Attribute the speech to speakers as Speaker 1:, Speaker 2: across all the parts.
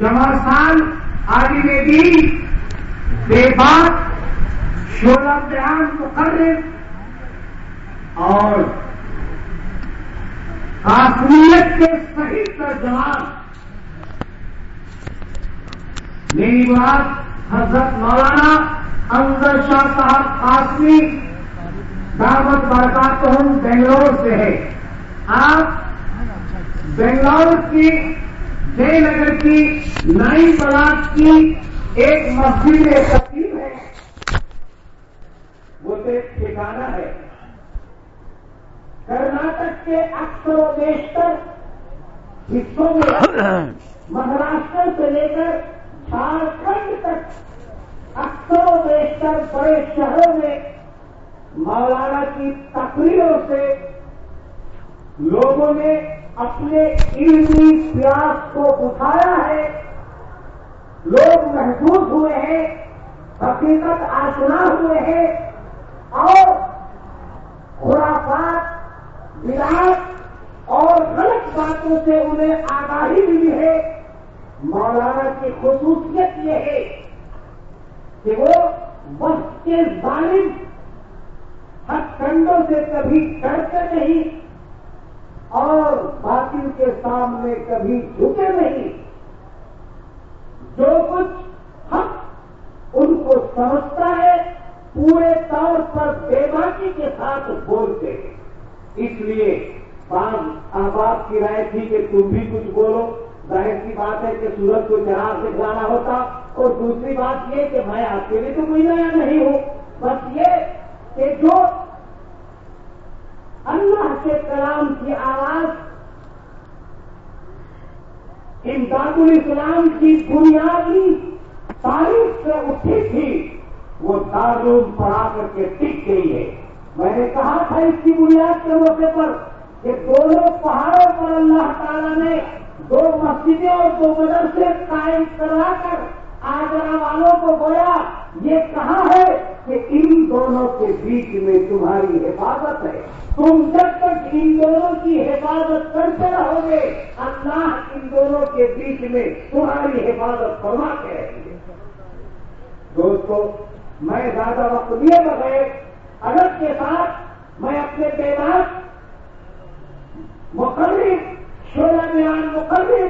Speaker 1: جماسان آدی میں بھی بے بات شولہ بیان مقرر اور کاشمیت کے صحیح ترجمان۔ میری بات حضرت مولانا انضر شاہ صاحب قاسمی دعوت برکات بنگلور سے ہے آپ بنگلور کی جے نگر کی نئی بلاک کی ایک مسجد میں تقریب ہے وہ تو ایک ٹھکانا ہے۔ کرناٹک کے اکثر و بیشتر حصوں میں مہاراشٹر سے لے کر جھارکھنڈ تک اکثر و بیشتر بڑے شہروں میں مولانا کی تقریروں سے لوگوں نے اپنے علمی پیاس کو اٹھایا ہے۔ لوگ محسوس ہوئے ہیں، حقیقت آشنا ہوئے ہیں اور خرافات وراٹ اور غلط باتوں سے انہیں آگاہی ملی ہے۔ مولانا کی خصوصیت یہ ہے کہ وہ وقت کے ظالم ہتھ کنڈوں سے کبھی ڈرتے نہیں۔ اور باطل کے سامنے کبھی جھکے نہیں۔ جو کچھ حق ان کو سمجھتا ہے، پورے طور پر بے باقی کے ساتھ بولتے ہیں۔ اس لیے بعض احباب کی رائے تھی کہ تم بھی کچھ بولو۔ ظاہر کی بات ہے کہ سورج کو چراغ سے جانا ہوتا۔ اور دوسری بات یہ کہ میں آپ کے لیے تو کوئی نیا نہیں ہوں۔ بس یہ کہ جو اللہ کے کلام کی آواز امداد الاسلام کی بنیادی تاریخ سے اٹھی تھی، وہ دارون پڑھا کر کے ٹک گئی ہے۔ میں نے کہا تھا اس کی بنیاد کے موقع پر کہ دونوں پہاڑوں پر اللہ تعالیٰ نے دو مسجدیں اور دو مدرسے قائم کروا کر آگرہ والوں کو گویا، یہ کہا ہے کہ ان دونوں کے بیچ میں تمہاری حفاظت ہے؟ تم جب تک ان دونوں کی حفاظت کرتے رہو گے، اللہ ان دونوں کے بیچ میں تمہاری حفاظت فرما کے رہیں گے۔ دوستو، میں زیادہ وقت لیے بغیر ادب کے ساتھ میں اپنے پیماز مقرر شولہ بیان مقرر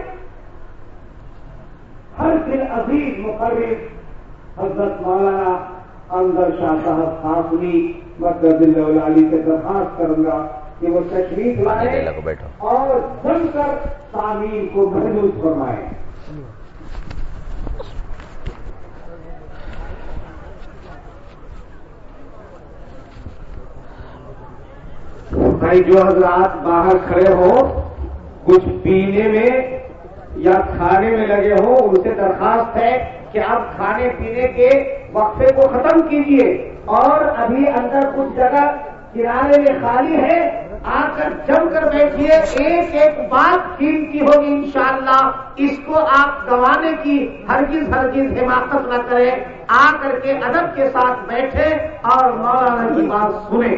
Speaker 1: ہر دل عزیز مقرر حضرت مولانا اندر شاہ صاحب خاصنی مدد اللہ علی سے درخواست کروں گا کہ وہ تشریف لائے اور جم کر تعمیر کو محدود فرمائے۔ بھائی جو حضرات باہر کھڑے ہو کچھ پینے میں یا کھانے میں لگے ہو ان سے درخواست ہے کہ آپ کھانے پینے کے وقفے کو ختم کیجیے۔ اور ابھی اندر کچھ جگہ کنارے میں خالی ہے، آ کر جم کر بیٹھیے ایک ایک بات قیمتی ہوگی انشاءاللہ۔ اس کو آپ گوانے کی ہرگز ہرگز حماقت نہ کریں۔ آ کر کے ادب کے ساتھ بیٹھے اور مولانا کی بات سنیں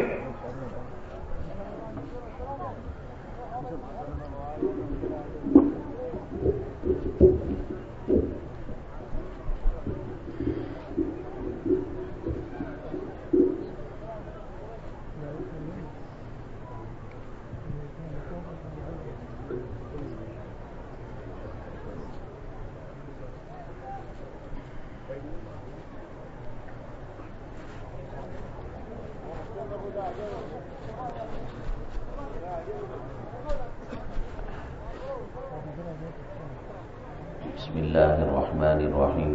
Speaker 2: بسم الله الرحمن الرحيم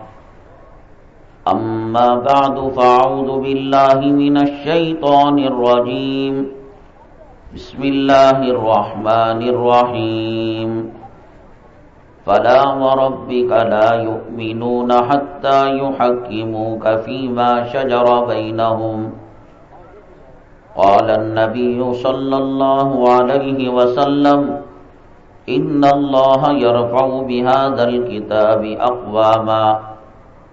Speaker 3: أما بعد فأعوذ بالله من الشيطان الرجيم. بسم الله الرحمن الرحيم. فلا وربك لا يؤمنون حتى يحكموك فيما شجر بينهم. قال النبي صلى الله عليه وسلم إن الله يرفع بهذا الكتاب أقواما.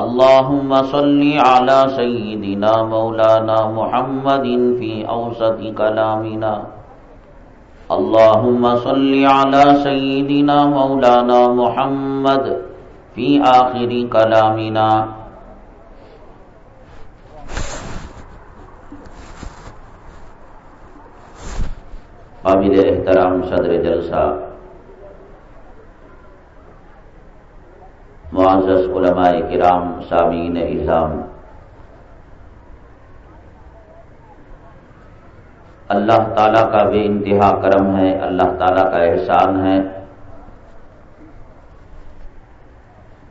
Speaker 3: اللهم صل على سيدنا مولانا محمد في أوسط كلامنا. اللهم صل على سيدنا مولانا محمد في آخر كلامنا. قابل احترام صدر جلسہ. معزز علماء کرام، سامعین اظام اللہ تعالیٰ کا بے انتہا کرم ہے، اللہ تعالیٰ کا احسان ہے۔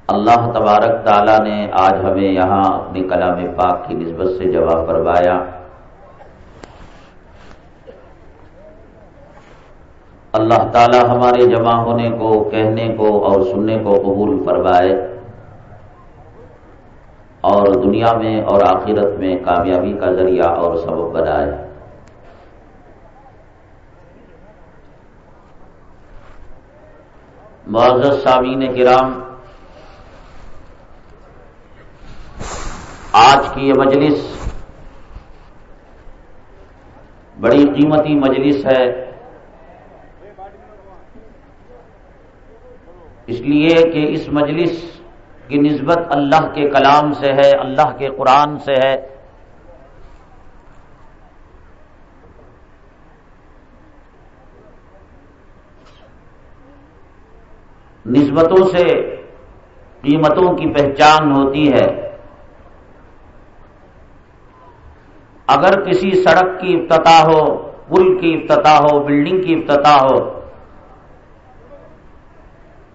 Speaker 3: اللہ تبارک تعالیٰ نے آج ہمیں یہاں اپنی کلام پاک کی نسبت سے جواب فرمایا۔ اللہ تعالیٰ ہمارے جمع ہونے کو، کہنے کو اور سننے کو قبول فرمائے اور دنیا میں اور آخرت میں کامیابی کا ذریعہ اور سبب بنائے۔ معزز سامعین کرام، آج کی یہ مجلس بڑی قیمتی مجلس ہے۔ اس لیے کہ اس مجلس کی نسبت اللہ کے کلام سے ہے، اللہ کے قرآن سے ہے۔ نسبتوں سے قیمتوں کی پہچان ہوتی ہے۔ اگر کسی سڑک کی افتتاح ہو، پل کی افتتاح ہو، بلڈنگ کی افتتاح ہو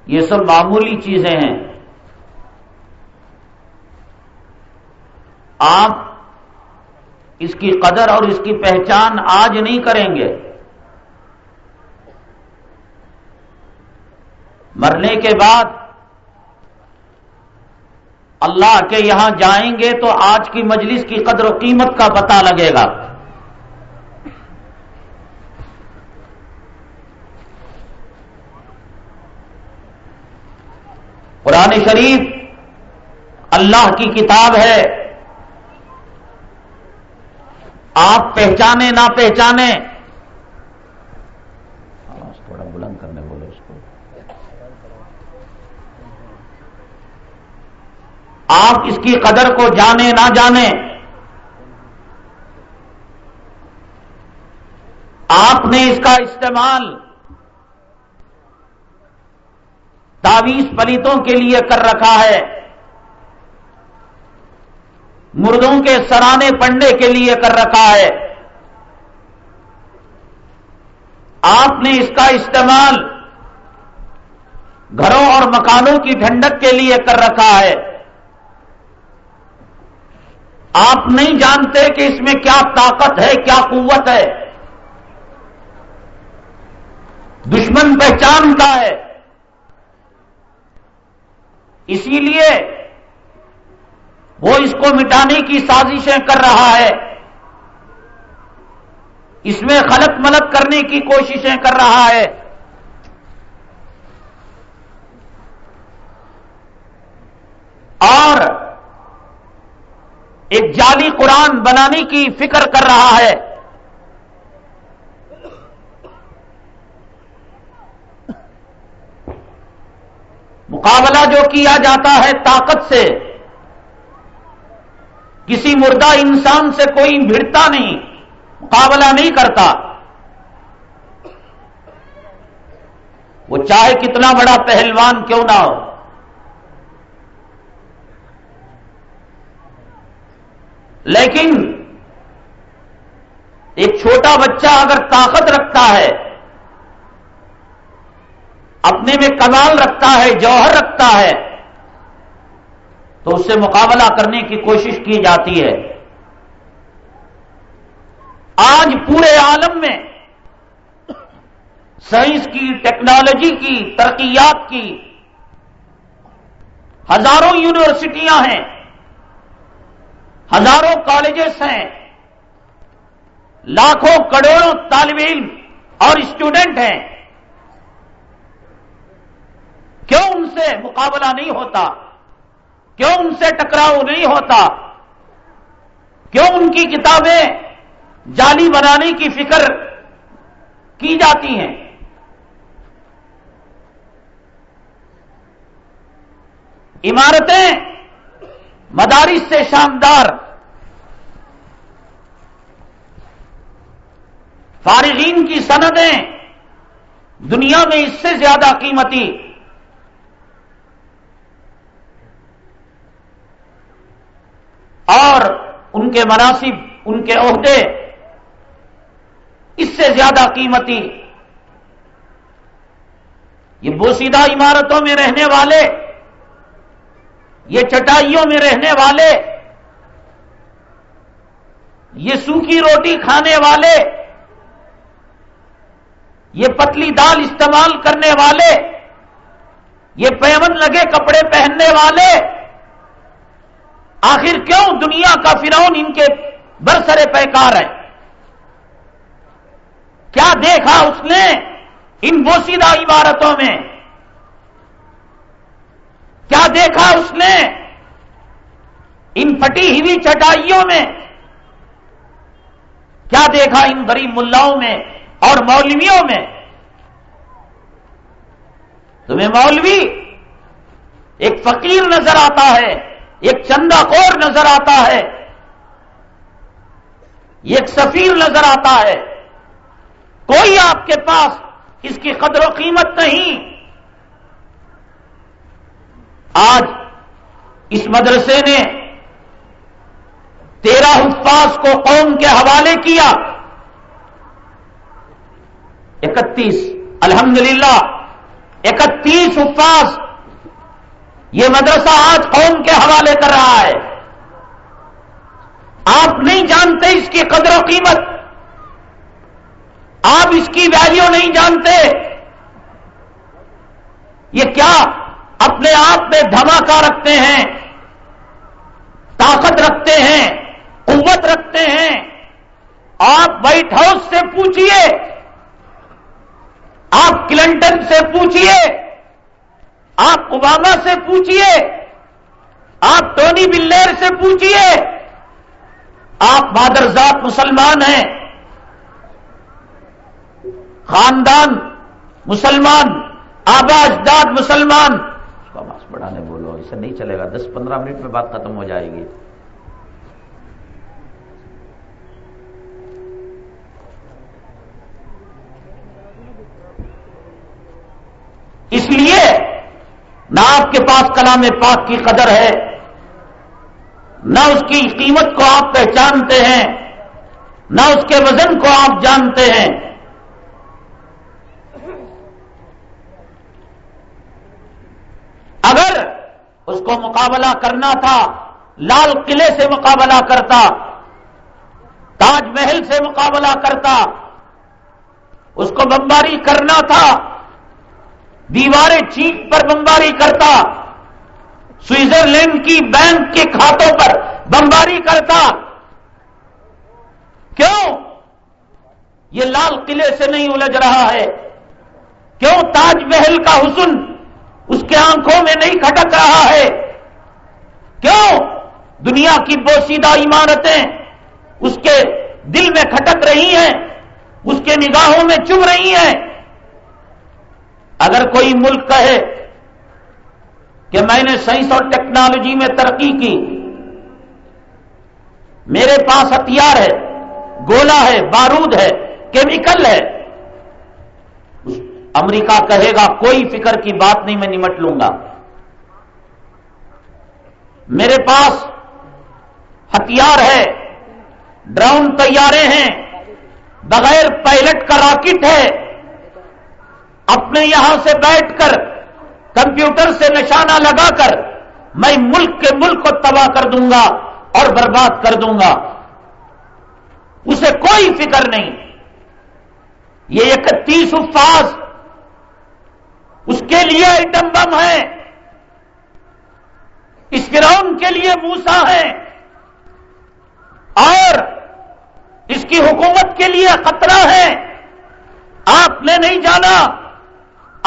Speaker 3: یہ سب معمولی چیزیں ہیں۔ آپ اس کی قدر اور اس کی پہچان آج نہیں کریں گے۔ مرنے کے بعد اللہ کے یہاں جائیں گے تو آج کی مجلس کی قدر و قیمت کا پتہ لگے گا۔ قرآن شریف اللہ کی کتاب ہے۔ آپ پہچانے، نہ پہچانے۔ بلند کرنے بولے اس کو۔ آپ اس کی قدر کو جانے، نہ جانے۔ آپ نے اس کا استعمال تعویز پلیتوں کے لیے کر رکھا ہے۔ مردوں کے سرانے پنڈے کے لیے کر رکھا ہے۔ آپ نے اس کا استعمال گھروں اور مکانوں کی ٹھنڈک کے لیے کر رکھا ہے۔
Speaker 2: آپ نہیں جانتے کہ اس میں کیا طاقت ہے، کیا قوت ہے۔ دشمن پہچانتا ہے۔ اسی لیے وہ اس کو مٹانے کی سازشیں کر رہا ہے۔ اس میں خلط ملت کرنے کی کوششیں کر رہا ہے۔ اور ایک جعلی قرآن بنانے کی فکر کر رہا ہے۔ مقابلہ جو کیا جاتا ہے طاقت سے، کسی مردہ انسان سے کوئی بھڑتا نہیں، مقابلہ نہیں کرتا۔ وہ چاہے کتنا بڑا پہلوان کیوں نہ ہو۔ لیکن، ایک چھوٹا بچہ اگر طاقت رکھتا ہے اپنے میں کمال رکھتا ہے، جوہر رکھتا ہے، تو اس سے مقابلہ کرنے کی کوشش کی جاتی ہے۔ آج پورے عالم میں سائنس کی، ٹیکنالوجی کی، ترقیات کی ہزاروں یونیورسٹیاں ہیں، ہزاروں کالجز ہیں، لاکھوں کروڑوں طالب علم اور اسٹوڈنٹ ہیں کیوں ان سے مقابلہ نہیں ہوتا کیوں ان سے ٹکراؤ نہیں ہوتا کیوں ان کی کتابیں جالی بنانے کی فکر کی جاتی ہیں عمارتیں مدارس سے شاندار فارغین کی سندیں دنیا میں اس سے زیادہ قیمتی اور ان کے مناسب ان کے عہدے، اس سے زیادہ قیمتی۔ یہ بوسیدہ عمارتوں میں رہنے والے، یہ چٹائیوں میں رہنے والے، یہ سوکھی روٹی کھانے والے، یہ پتلی دال استعمال کرنے والے، یہ پیمن لگے کپڑے پہننے والے آخر کیوں دنیا کا فرعون ان کے برسرے پیکار ہے؟ کیا دیکھا اس نے ان بوسیدہ عبارتوں میں؟ کیا دیکھا اس نے ان پھٹی ہوئی چٹائیوں میں؟ کیا دیکھا ان بری ملاؤں میں اور مولویوں میں؟ تمہیں مولوی ایک فقیر نظر آتا ہے۔ ایک چندہ خور نظر آتا ہے۔ ایک سفیر نظر آتا ہے۔ کوئی آپ کے پاس اس کی قدر و قیمت نہیں۔ آج اس مدرسے نے تیرہ حفاظ کو قوم کے حوالے کیا۔ اکتیس، الحمدللہ، اکتیس حفاظ یہ مدرسہ آج قوم کے حوالے کر رہا ہے۔ آپ نہیں جانتے اس کی قدر و قیمت۔ آپ اس کی ویلیو نہیں جانتے۔ یہ کیا اپنے آپ میں دھماکہ رکھتے ہیں؟ طاقت رکھتے ہیں؟ قوت رکھتے ہیں؟ آپ وائٹ ہاؤس سے پوچھئے۔ آپ کلنٹن سے پوچھئے۔ آپ اوباما سے پوچھئے، آپ ٹونی بلیر سے پوچھئے، آپ مادرزاد مسلمان ہیں، خاندان مسلمان آبا اجداد مسلمان۔ بڑھانے بولو اسے نہیں چلے گا، دس پندرہ منٹ میں بات ختم ہو جائے گی اس لیے نہ آپ کے پاس کلام پاک کی قدر ہے، نہ اس کی قیمت کو آپ پہچانتے ہیں، نہ اس کے وزن کو آپ جانتے ہیں۔ اگر اس کو مقابلہ کرنا تھا، لال قلعے سے مقابلہ کرتا، تاج محل سے مقابلہ کرتا، اس کو بمباری کرنا تھا دیواریں چیخ پر بمباری کرتا، سوئٹزرلینڈ کی بینک کے کھاتوں پر بمباری کرتا۔ کیوں؟ یہ لال قلعے سے نہیں الجھ رہا ہے۔ کیوں تاج محل کا حسن اس کے آنکھوں میں نہیں کھٹک رہا ہے؟ کیوں دنیا کی بوسیدہ عمارتیں اس کے دل میں کھٹک رہی ہیں، اس کے نگاہوں میں چم رہی ہیں؟ اگر کوئی ملک کہے کہ میں نے سائنس اور ٹیکنالوجی میں ترقی کی، میرے پاس ہتھیار ہے گولا ہے، بارود ہے، کیمیکل ہے امریکہ کہے گا، کوئی فکر کی بات نہیں، میں نمٹ لوں گا۔ میرے پاس ہتھیار ہے ڈراؤن تیارے ہیں، بغیر پائلٹ کا راکٹ ہے۔ اپنے یہاں سے بیٹھ کر کمپیوٹر سے نشانہ لگا کر میں ملک کے ملک کو تباہ کر دوں گا اور برباد کر دوں گا۔ اسے کوئی فکر نہیں۔ یہ اکتیس الفاظ اس کے لیے آئٹم بم ہے۔ اس گراؤنڈ کے لیے موسا ہے۔ اور اس کی حکومت کے لیے خطرہ ہے۔ آپ نے نہیں جانا۔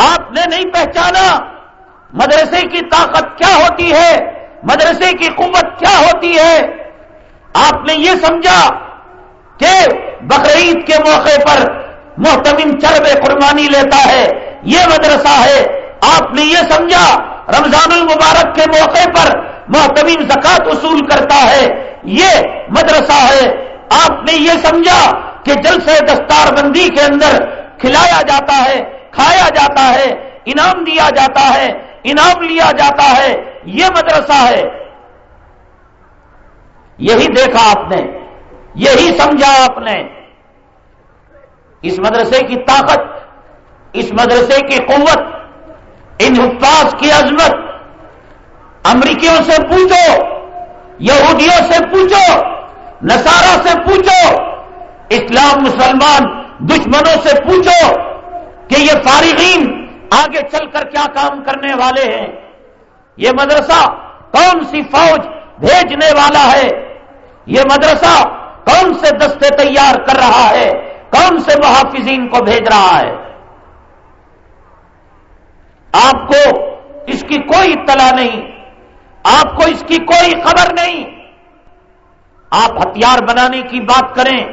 Speaker 2: آپ نے نہیں پہچانا مدرسے کی طاقت کیا ہوتی ہے مدرسے کی قوت کیا ہوتی ہے آپ نے یہ سمجھا کہ بقرعید کے موقع پر محتمن چرب قربانی لیتا ہے یہ مدرسہ ہے آپ نے یہ سمجھا رمضان المبارک کے موقع پر محتمین زکات وصول کرتا ہے یہ مدرسہ ہے آپ نے یہ سمجھا کہ جل سے دستار بندی کے اندر کھلایا جاتا ہے کھایا جاتا ہے، انعام دیا جاتا ہے، انعام لیا جاتا ہے، یہ مدرسہ ہے۔ یہی دیکھا آپ نے، یہی سمجھا آپ نے۔ اس مدرسے کی طاقت، اس مدرسے کی قوت، ان حفاظ کی عظمت۔ امریکیوں سے پوچھو، یہودیوں سے پوچھو نسارا سے پوچھو، اسلام مسلمان دشمنوں سے پوچھو۔ کہ یہ فارغین آگے چل کر کیا کام کرنے والے ہیں؟ یہ مدرسہ کون سی فوج بھیجنے والا ہے؟ یہ مدرسہ کون سے دستے تیار کر رہا ہے؟ کون سے محافظین کو بھیج رہا ہے؟ آپ کو اس کی کوئی اطلاع نہیں، آپ کو اس کی کوئی خبر نہیں۔ آپ ہتھیار بنانے کی بات کریں،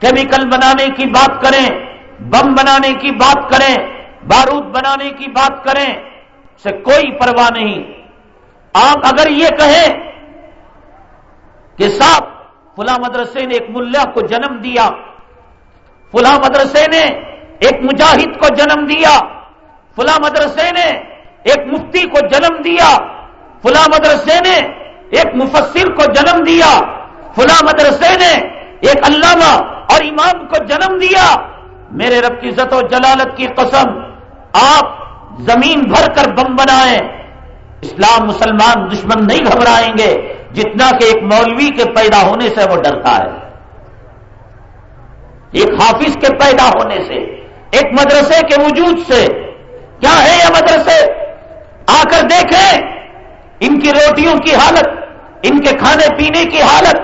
Speaker 2: کیمیکل بنانے کی بات کریں بم بنانے کی بات کریں، بارود بنانے کی بات کریں سے کوئی پرواہ نہیں۔ آپ اگر یہ کہیں کہ صاحب، فلاں مدرسے نے ایک ملا کو جنم دیا۔ فلاں مدرسے نے ایک مجاہد کو جنم دیا۔ فلاں مدرسے نے ایک مفتی کو جنم دیا۔ فلاں مدرسے نے ایک مفسر کو جنم دیا۔ فلاں مدرسے نے ایک علامہ اور امام کو جنم دیا۔ میرے رب کی عزت و جلالت کی قسم، آپ زمین بھر کر بم بنائیں، اسلام مسلمان دشمن نہیں گھبرائیں گے، جتنا کہ ایک مولوی کے پیدا ہونے سے وہ ڈرتا ہے۔ ایک حافظ کے پیدا ہونے سے، ایک مدرسے کے وجود سے۔ کیا ہے یہ مدرسے؟ آ کر دیکھیں، ان کی روٹیوں کی حالت، ان کے کھانے پینے کی حالت۔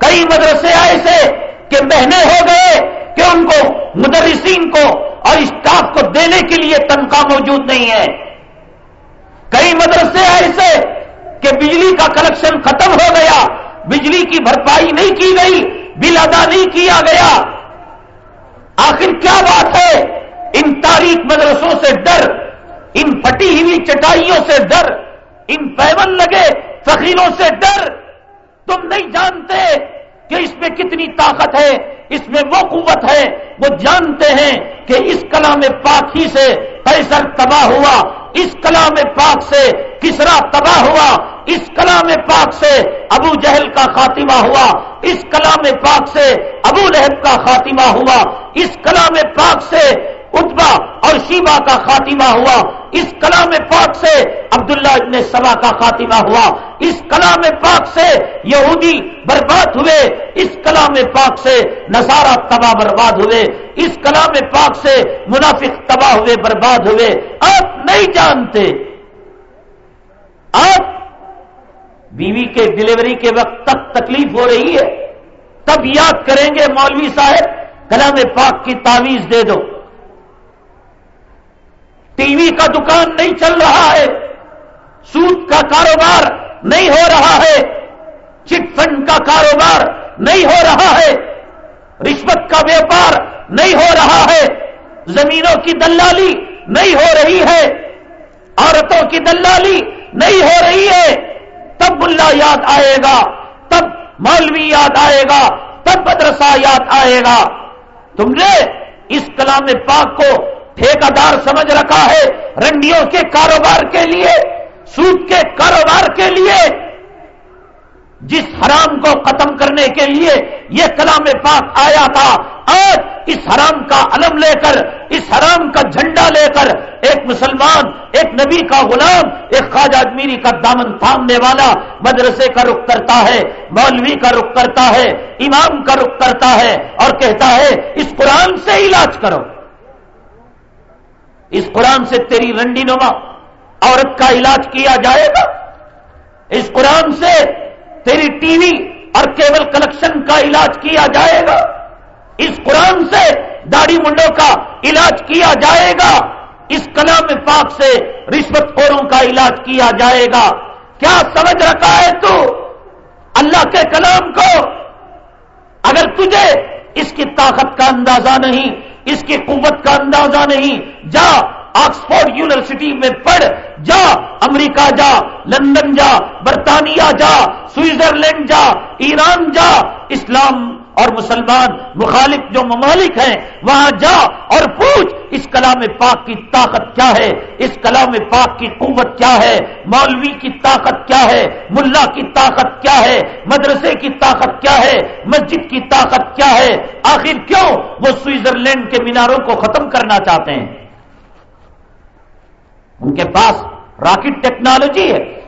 Speaker 2: کئی مدرسے ایسے کہ مہنے ہو گئے کہ ان کو مدرسین کو اور اسٹاف کو دینے کے لیے تنخواہ موجود نہیں ہے۔ کئی مدرسے ایسے کہ بجلی کا کنیکشن ختم ہو گیا، بجلی کی بھرپائی نہیں کی گئی، بل ادا نہیں کیا گیا۔ آخر کیا بات ہے؟ ان تاریخ مدرسوں سے ڈر، ان پھٹی ہوئی چٹائیوں سے ڈر، ان پیون لگے فقیروں سے ڈر۔ تم نہیں جانتے کہ اس میں کتنی طاقت ہے۔ اس میں وہ قوت ہے، وہ جانتے ہیں کہ اس کلام پاک ہی سے پیسر تباہ ہوا، اس کلام پاک سے کسرا تباہ ہوا، اس کلام پاک سے ابو جہل کا خاتمہ ہوا، اس کلام پاک سے ابو لہب کا خاتمہ ہوا، اس کلام پاک سے اتبا اور شیبا کا خاتمہ ہوا۔ اس کلام پاک سے عبداللہ ابن سبا کا خاتمہ ہوا۔ اس کلام پاک سے یہودی برباد ہوئے۔ اس کلام پاک سے نصارہ تباہ برباد ہوئے۔ اس کلام پاک سے منافق تباہ ہوئے، برباد ہوئے۔ آپ نہیں جانتے۔ آپ بیوی کے ڈلیوری کے وقت تک تکلیف ہو رہی ہے۔ تب یاد کریں گے مولوی صاحب، کلام پاک کی تعویذ دے دو۔ ٹی وی کا دکان نہیں چل رہا ہے، سود کا کاروبار نہیں ہو رہا ہے، چٹ فنڈ کا کاروبار نہیں ہو رہا ہے، رشوت کا ویپار نہیں ہو رہا ہے، زمینوں کی دلالی نہیں ہو رہی ہے، عورتوں کی دلالی نہیں ہو رہی ہے۔ تب ملا یاد آئے گا، تب مولوی یاد آئے گا، تب مدرسہ یاد آئے گا۔ تم نے اس کلام پاک کو ٹھیکار سمجھ رکھا ہے رنڈیوں کے کاروبار کے لیے، سود کے کاروبار کے لیے۔ جس حرام کو ختم کرنے کے لیے یہ کلام پاک آیا تھا، آج اس حرام کا علم لے کر، اس حرام کا جھنڈا لے کر ایک مسلمان، ایک نبی کا غلام، ایک خواجہ اجمیری کا دامن تھامنے والا مدرسے کا رخ کرتا ہے، مولوی کا رخ کرتا ہے، امام کا رخ کرتا ہے اور کہتا ہے، اس قرآن سے علاج کرو۔ اس قرآن سے تیری رنڈی نما عورت کا علاج کیا جائے گا؟ اس قرآن سے تیری ٹی وی اور کیبل کلیکشن کا علاج کیا جائے گا؟ اس قرآن سے داڑھی منڈوں کا علاج کیا جائے گا؟ اس کلام پاک سے رشوت خوروں کا علاج کیا جائے گا؟ کیا سمجھ رکھا ہے تو اللہ کے کلام کو؟ اگر تجھے اس کی طاقت کا اندازہ نہیں اس کی قوت کا اندازہ نہیں۔ جا آکسفورڈ یونیورسٹی میں پڑھ، جا امریکہ جا، لندن جا، برطانیہ جا، سوئٹزرلینڈ جا، ایران جا، اسلام اور مسلمان مخالف جو ممالک ہیں، وہاں جا اور پوچھ اس کلام پاک کی طاقت کیا ہے، اس کلام پاک کی قوت کیا ہے، مولوی کی طاقت کیا ہے، ملا کی طاقت کیا ہے، مدرسے کی طاقت کیا ہے، مسجد کی طاقت کیا ہے۔ آخر کیوں وہ سوئٹزرلینڈ کے میناروں کو ختم کرنا چاہتے ہیں؟ ان کے پاس راکٹ ٹیکنالوجی ہے۔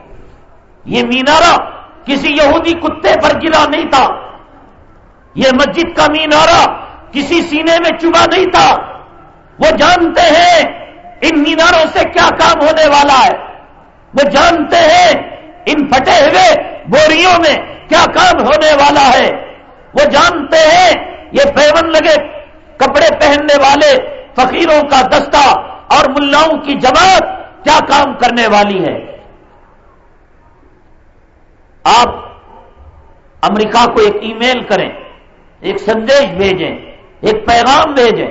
Speaker 2: یہ مینارہ کسی یہودی کتے پر گرا نہیں تھا۔ یہ مسجد کا مینارہ کسی سینے میں چبا نہیں تھا۔ وہ جانتے ہیں ان میناروں سے کیا کام ہونے والا ہے۔ وہ جانتے ہیں ان پھٹے ہوئے بوریوں میں کیا کام ہونے والا ہے۔ وہ جانتے ہیں یہ پیون لگے کپڑے پہننے والے فقیروں کا دستہ اور ملاؤں کی جماعت کیا کام کرنے والی ہے۔ آپ امریکہ کو ایک ای میل کریں۔ ایک سندیش بھیجیں، ایک پیغام بھیجیں۔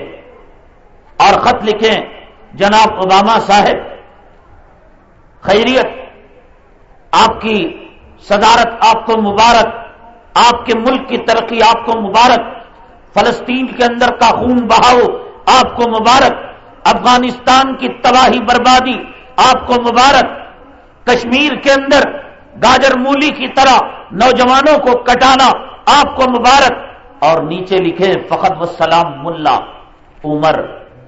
Speaker 2: اور خط لکھیں، جناب اوباما صاحب، خیریت، آپ کی صدارت آپ کو مبارک، آپ کے ملک کی ترقی آپ کو مبارک، فلسطین کے اندر کا خون بہاؤ آپ کو مبارک، افغانستان کی تباہی بربادی آپ کو مبارک، کشمیر کے اندر گاجر مولی کی طرح نوجوانوں کو کٹانا آپ کو مبارک اور نیچے لکھے فقط و سلام ملا عمر۔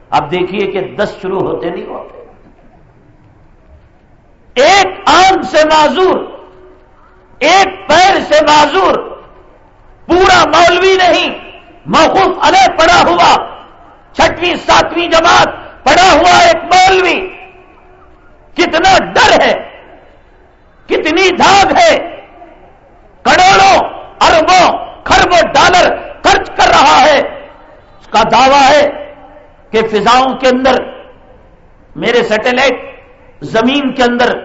Speaker 2: اب دیکھیے کہ دس شروع ہوتے نہیں ہوتے۔ ایک آن سے معذور، ایک پیر سے معذور، پورا مولوی نہیں موقف علیہ پڑا ہوا، چھٹویں، ساتویں جماعت پڑا ہوا ایک مولوی۔ کتنا ڈر ہے، کتنی دھاگ ہے۔ کروڑوں، اربوں خربوں ڈالر کر رہا ہے۔ اس کا دعویٰ ہے کہ فضاؤں کے اندر، میرے سیٹلائٹ زمین کے اندر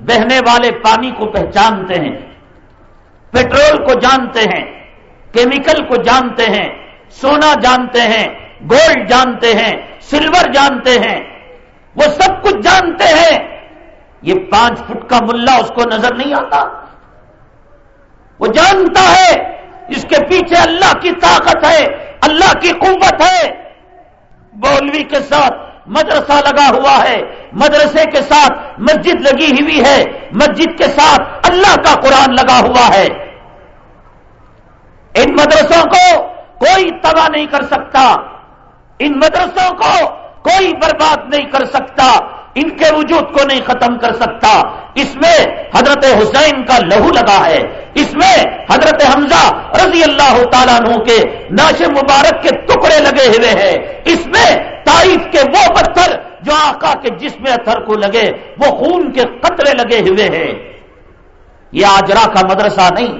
Speaker 2: بہنے والے پانی کو پہچانتے ہیں، پیٹرول کو جانتے ہیں، کیمیکل کو جانتے ہیں، سونا جانتے ہیں، گولڈ جانتے ہیں، سلور جانتے ہیں۔ وہ سب کچھ جانتے ہیں۔ یہ پانچ فٹ کا ملا اس کو نظر نہیں آتا۔ وہ جانتا ہے اس کے پیچھے اللہ کی طاقت ہے، اللہ کی قوت ہے۔ بولوی کے ساتھ مدرسہ لگا ہوا ہے۔ مدرسے کے ساتھ مسجد لگی ہوئی ہے۔ مسجد کے ساتھ اللہ کا قرآن لگا ہوا ہے۔ ان مدرسوں کو کوئی تباہ نہیں کر سکتا۔ ان مدرسوں کو کوئی برباد نہیں کر سکتا۔ ان کے وجود کو نہیں ختم کر سکتا۔ اس میں حضرت حسین کا لہو لگا ہے۔ اس میں حضرت حمزہ رضی اللہ تعالیٰ عنہ کے ناش مبارک کے ٹکڑے لگے ہوئے ہیں۔ اس میں تائف کے وہ پتھر جو آقا کے جسم اتھر کو لگے، وہ خون کے قطرے لگے ہوئے ہیں۔ یہ آجرا کا مدرسہ نہیں۔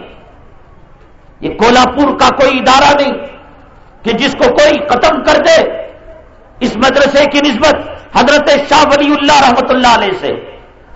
Speaker 2: یہ کولہاپور کا کوئی ادارہ نہیں کہ جس کو کوئی ختم کر دے۔ اس مدرسے کی نسبت حضرت شاہ ولی اللہ رحمت اللہ علیہ سے،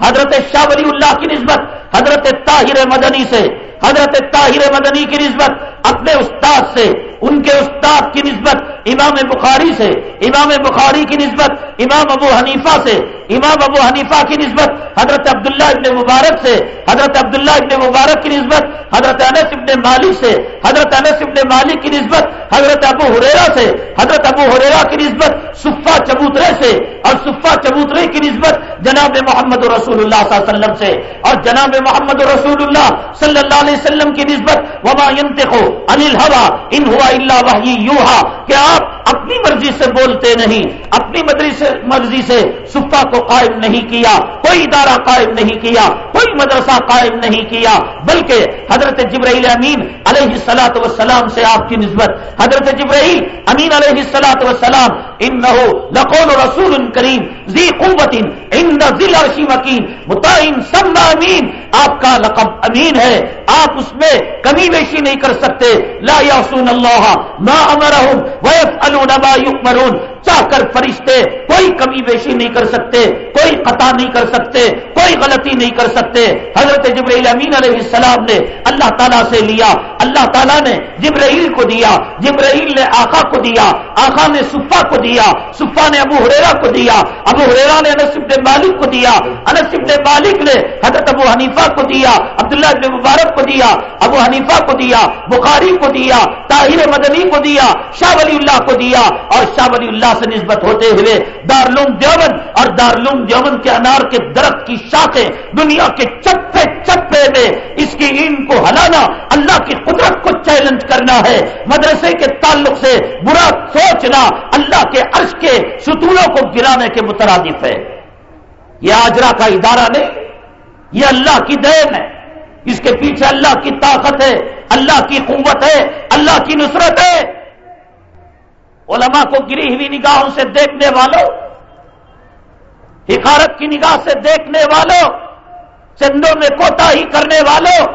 Speaker 2: حضرت شاہ ولی اللہ کی نسبت حضرت طاہر مدنی سے، حضرت طاہر مدنی کی نسبت اپنے استاد سے، ان کے استاد کی نسبت امام بخاری سے، امام بخاری کی نسبت امام ابو حنیفہ سے امام ابو حنیفہ کی نسبت، حضرت عبداللہ ابن مبارک سے، حضرت عبداللہ ابن مبارک کی نسبت، حضرت انس ابن مالک سے، حضرت انس ابن مالک کی نسبت، حضرت ابو حریرا سے، حضرت ابو حریرا کی نسبت صفا چبوترے سے، اور صفا چبوترے کی نسبت جناب محمد رسول اللہ صلی اللہ علیہ وسلم سے، اور جناب محمد رسول اللہ صلی اللہ علیہ وسلم کی نسبت، وما ينتقو انل ہوا ان ہوا اللہ وحی یوہا کہ آپ اپنی مرضی سے بولتے نہیں، اپنی مرضی سے صفا کو قائم نہیں کیا کوئی ادارہ قائم نہیں کیا۔ کوئی مدرسہ قائم نہیں کیا، بلکہ حضرت جبرائیل امین علیہ السلاۃ وسلام سے آپ کی نسبت۔ حضرت جبرائیل امین علیہ السلاۃ وسلام ان لقول رسول کریم زی قوت ان ذیل عرشی وکیم متعین سم امین، آپ کا لقب امین ہے۔ آپ اس میں کمی بیشی نہیں کر سکتے۔ لا یاسون اللہ ما امرہم ویفعلون ما یؤمرون۔ چاہ کر فرشتے کوئی کمی بیشی نہیں کر سکتے، کوئی قطع نہیں کر سکتے، کوئی غلطی نہیں کر سکتے۔ حضرت جبرائیل امین علیہ السلام نے اللہ تعالیٰ سے لیا اللہ تعالیٰ نے جبرائیل کو دیا جبرائیل نے آقا کو دیا آقا نے صفا کو دیا صفا نے ابو حریرا کو دیا ابو حریرا نے انس ابن مالک کو دیا انس ابن مالک نے حضرت ابو حنیفہ کو دیا عبداللہ ابن مبارک کو دیا ابو حنیفہ کو دیا بخاری کو دیا طاہر مدنی کو دیا شاہ ولی اللہ کو دیا اور شاہ ولی اللہ سے نسبت ہوتے ہوئے دارلوم دیوبند اور دارلوم دیوبند کے انار کے درخت کی شاخیں دنیا کے چپے چپے میں اس کی این کو ہلانا، اللہ کی قدرت کو چیلنج کرنا ہے۔ مدرسے کے تعلق سے برا سوچنا اللہ کے عرش کے ستونوں کو گرانے کے مترادف ہے۔ یہ آجرا کا ادارہ نہیں، یہ اللہ کی دین ہے۔ اس کے پیچھے اللہ کی طاقت ہے، اللہ کی قوت ہے، اللہ کی نصرت ہے۔ علماء کو گری ہوئی نگاہوں سے دیکھنے والوں حکارت کی نگاہ سے دیکھنے والوں چندوں میں کوتا ہی کرنے والوں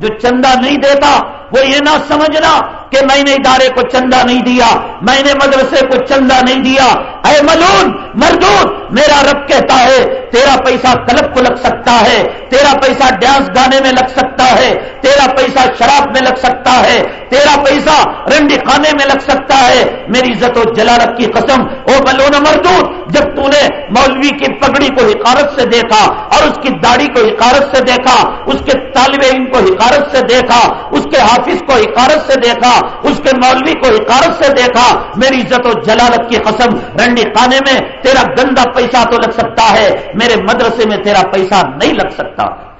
Speaker 2: جو چندہ نہیں دیتا، وہ یہ نہ سمجھنا کہ میں نے ادارے کو چندہ نہیں دیا، میں نے مدرسے کو چندہ نہیں دیا۔ اے ملون، مردود، میرا رب کہتا ہے، تیرا پیسہ کلب کو لگ سکتا ہے، تیرا پیسہ ڈانس گانے میں لگ سکتا ہے، تیرا پیسہ شراب میں لگ سکتا ہے، تیرا پیسہ رنڈی خانے میں لگ سکتا ہے۔ میری عزت و جلالت کی قسم، او ملون مردود، جب تو نے مولوی کی پگڑی کو حکارت سے دیکھا اور اس کی داڑھی کو حکارت سے دیکھا، اس کے طالب علم کو حکارت سے دیکھا، اس کے حافظ کو حکارت سے دیکھا، اس کے مولوی کو حکارت سے دیکھا، میری عزت و جلالت کی قسم، رنڈی خانے میں تیرا گندا پیسہ تو لگ سکتا ہے، میرے مدرسے میں تیرا پیسہ نہیں لگ سکتا۔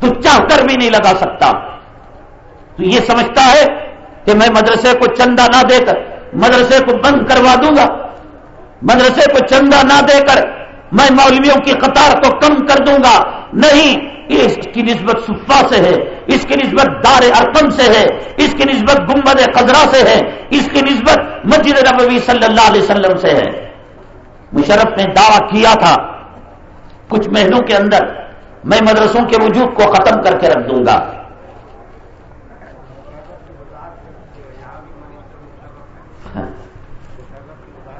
Speaker 2: تو چاہ کر بھی نہیں لگا سکتا۔ تو یہ سمجھتا ہے کہ میں مدرسے کو چندہ نہ دے کر، مدرسے کو بند کروا دوں گا۔ مدرسے کو چندہ نہ دے کر میں مولویوں کی قطار کو کم کر دوں گا۔ نہیں، اس کی نسبت صفا سے ہے، اس کی نسبت دار ارقم سے ہے، اس کی نسبت گمبد قدرا سے ہے، اس کی نسبت مسجد نبوی صلی اللہ علیہ وسلم سے ہے۔ مشرف نے دعویٰ کیا تھا کچھ مہینوں کے اندر میں مدرسوں کے وجود کو ختم کر کے رکھ دوں گا۔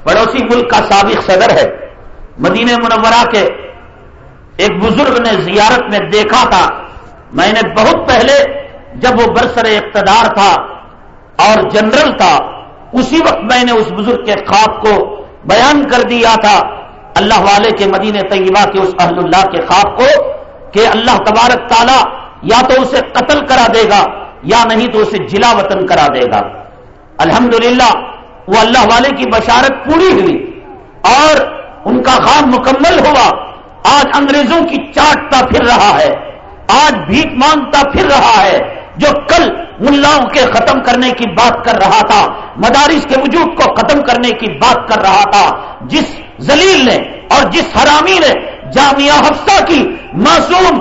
Speaker 2: پڑوسی ملک کا سابق صدر ہے۔ مدینہ منورہ کے ایک بزرگ نے زیارت میں دیکھا تھا۔ میں نے بہت پہلے جب وہ برسر اقتدار تھا اور جنرل تھا، اسی وقت میں نے اس بزرگ کے خواب کو بیان کر دیا تھا اللہ والے کے مدینہ طیبہ کے اس اہل اللہ کے خواب کو کہ اللہ تبارک تعالی یا تو اسے قتل کرا دے گا یا نہیں تو اسے جلا وطن کرا دے گا۔ الحمدللہ، وہ اللہ والے کی بشارت پوری ہوئی اور ان کا خواب مکمل ہوا۔ آج انگریزوں کی چاٹتا پھر رہا ہے، آج بھیک مانگتا پھر رہا ہے۔ جو کل ملاؤں کے ختم کرنے کی بات کر رہا تھا، مدارس کے وجود کو ختم کرنے کی بات کر رہا تھا، جس زلیل نے اور جس حرامی نے جامعہ حفصہ کی معصوم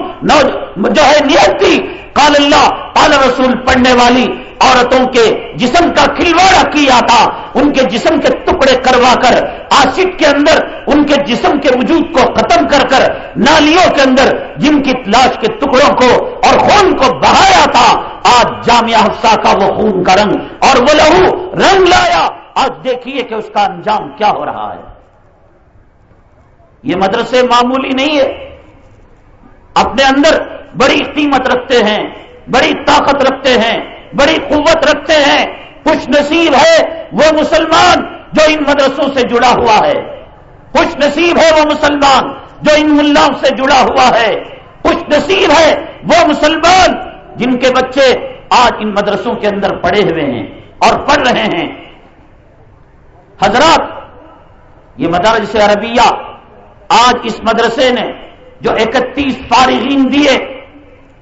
Speaker 2: جو ہے نیت تھی قال اللہ، قال رسول پڑھنے والی عورتوں کے جسم کا کھلواڑا کیا تھا، ان کے جسم کے ٹکڑے کروا کر آصف کے اندر ان کے جسم کے وجود کو ختم کر کر، نالیوں کے اندر جن کی تلاش کے ٹکڑوں کو اور خون کو بہایا تھا، آج جامعہ حفصہ کا وہ خون کا رنگ اور وہ لہو رنگ لایا۔ آج دیکھیے کہ اس کا انجام کیا ہو رہا ہے۔ یہ مدرسے معمولی نہیں ہے۔ اپنے اندر بڑی قیمت رکھتے ہیں، بڑی طاقت رکھتے ہیں۔ بڑی قوت رکھتے ہیں، خوش نصیب ہے وہ مسلمان جو ان مدرسوں سے جڑا ہوا ہے۔ خوش نصیب ہے وہ مسلمان جو ان ملاؤں سے جڑا ہوا ہے۔ خوش نصیب ہے وہ مسلمان جن کے بچے آج ان مدرسوں کے اندر پڑے ہوئے ہیں اور پڑھ رہے ہیں۔ حضرات، یہ مدارس عربیہ آج اس مدرسے نے جو اکتیس فارغین دیے،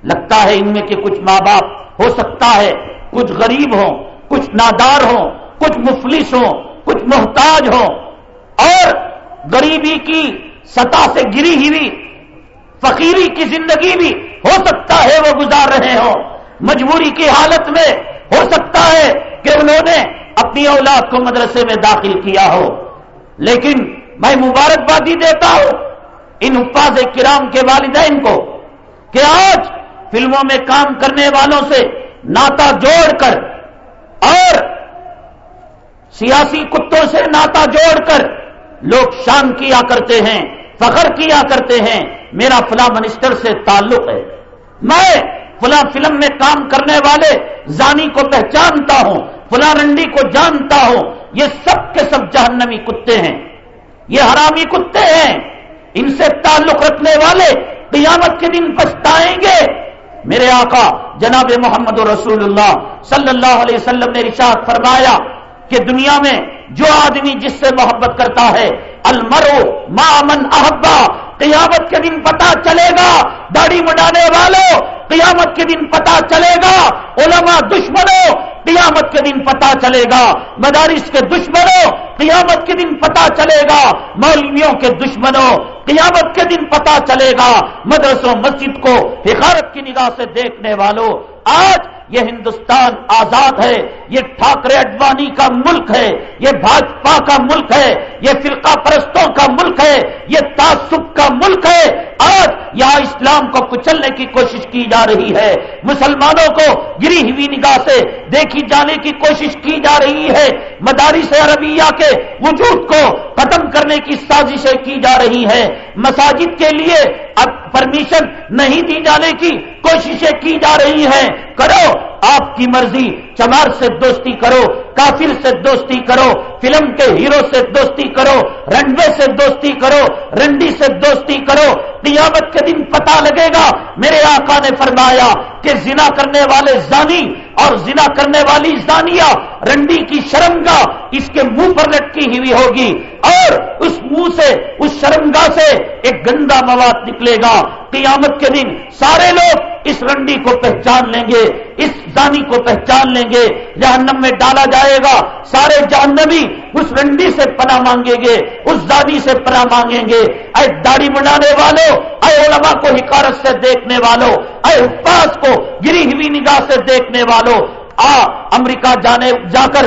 Speaker 2: لگتا ہے ان میں کہ کچھ ماں باپ ہو سکتا ہے۔ کچھ غریب ہوں، کچھ نادار ہوں، کچھ مفلس ہوں، کچھ محتاج ہوں۔ اور غریبی کی سطح سے گری ہوئی، فقیری کی زندگی بھی ہو سکتا ہے، وہ گزار رہے ہوں۔ مجبوری کی حالت میں ہو سکتا ہے کہ انہوں نے اپنی اولاد کو مدرسے میں داخل کیا ہو۔ لیکن میں مبارکبادی دیتا ہوں ان حفاظ کرام کے والدین کو کہ آج فلموں میں کام کرنے والوں سے ناتا جوڑ کر اور سیاسی کتوں سے ناتا جوڑ کر لوگ شان کیا کرتے ہیں، فخر کیا کرتے ہیں۔ میرا فلاں منسٹر سے تعلق ہے۔ میں فلاں فلم میں کام کرنے والے زانی کو پہچانتا ہوں، فلاں رنڈی کو جانتا ہوں۔ یہ سب کے سب جہنمی کتے ہیں۔ یہ حرامی کتے ہیں۔ ان سے تعلق رکھنے والے قیامت کے دن پچھتائیں گے۔ میرے آقا جناب محمد رسول اللہ صلی اللہ علیہ وسلم نے رشاد فرمایا کہ دنیا میں جو آدمی جس سے محبت کرتا ہے المرو مامن احبا قیامت کے دن پتا چلے گا، داڑھی مڈانے والوں، قیامت کے دن پتا چلے گا، علماء دشمنوں قیامت کے دن پتا چلے گا۔ مدارس کے دشمنوں، قیامت کے دن پتا چلے گا۔ مولویوں کے دشمنوں، قیامت کے دن پتا چلے گا۔ مدرسوں، مسجد کو حقارت کی نگاہ سے دیکھنے والوں، آج یہ ہندوستان آزاد ہے، یہ ٹھاکرے اڈوانی کا ملک ہے، یہ بھاجپا کا ملک ہے، یہ فرقہ پرستوں کا ملک ہے، یہ تعصب کا ملک ہے۔ آج یہاں اسلام کو کچلنے کی کوشش کی جا رہی ہے۔ مسلمانوں کو گری ہوئی نگاہ سے دیکھی جانے کی کوشش کی جا رہی ہے۔ مدارس عربیہ کے وجود کو ختم کرنے کی سازشیں کی جا رہی ہیں۔ مساجد کے لیے اب پرمیشن نہیں دی جانے کی کوششیں کی جا رہی ہیں۔ کرو، آپ کی مرضی، چمار سے دوستی کرو۔ کافر سے دوستی کرو، فلم کے ہیرو سے دوستی کرو رنڈوے سے دوستی کرو، رنڈی سے دوستی کرو، قیامت کے دن پتا لگے گا۔ میرے آقا نے فرمایا کہ زنا کرنے والے زانی اور زنا کرنے والی زانیہ رنڈی کی شرمگا اس کے منہ پر لٹکی ہوئی ہوگی اور اس منہ سے، اس شرمگاہ سے ایک گندا مواد نکلے گا۔ قیامت کے دن سارے لوگ اس رنڈی کو پہچان لیں گے، اس زانی کو پہچان لیں گے، جہنم میں ڈالا جائے گا، سارے جہنمی اس رنڈی سے پناہ مانگیں گے، اس زانی سے پناہ مانگیں گے۔ اے داڑھی بنانے والوں اے علماء کو حکارت سے دیکھنے والوں اے حفاظ کو گری ہوئی نگاہ سے دیکھنے والوں آ، امریکہ جانے، جا کر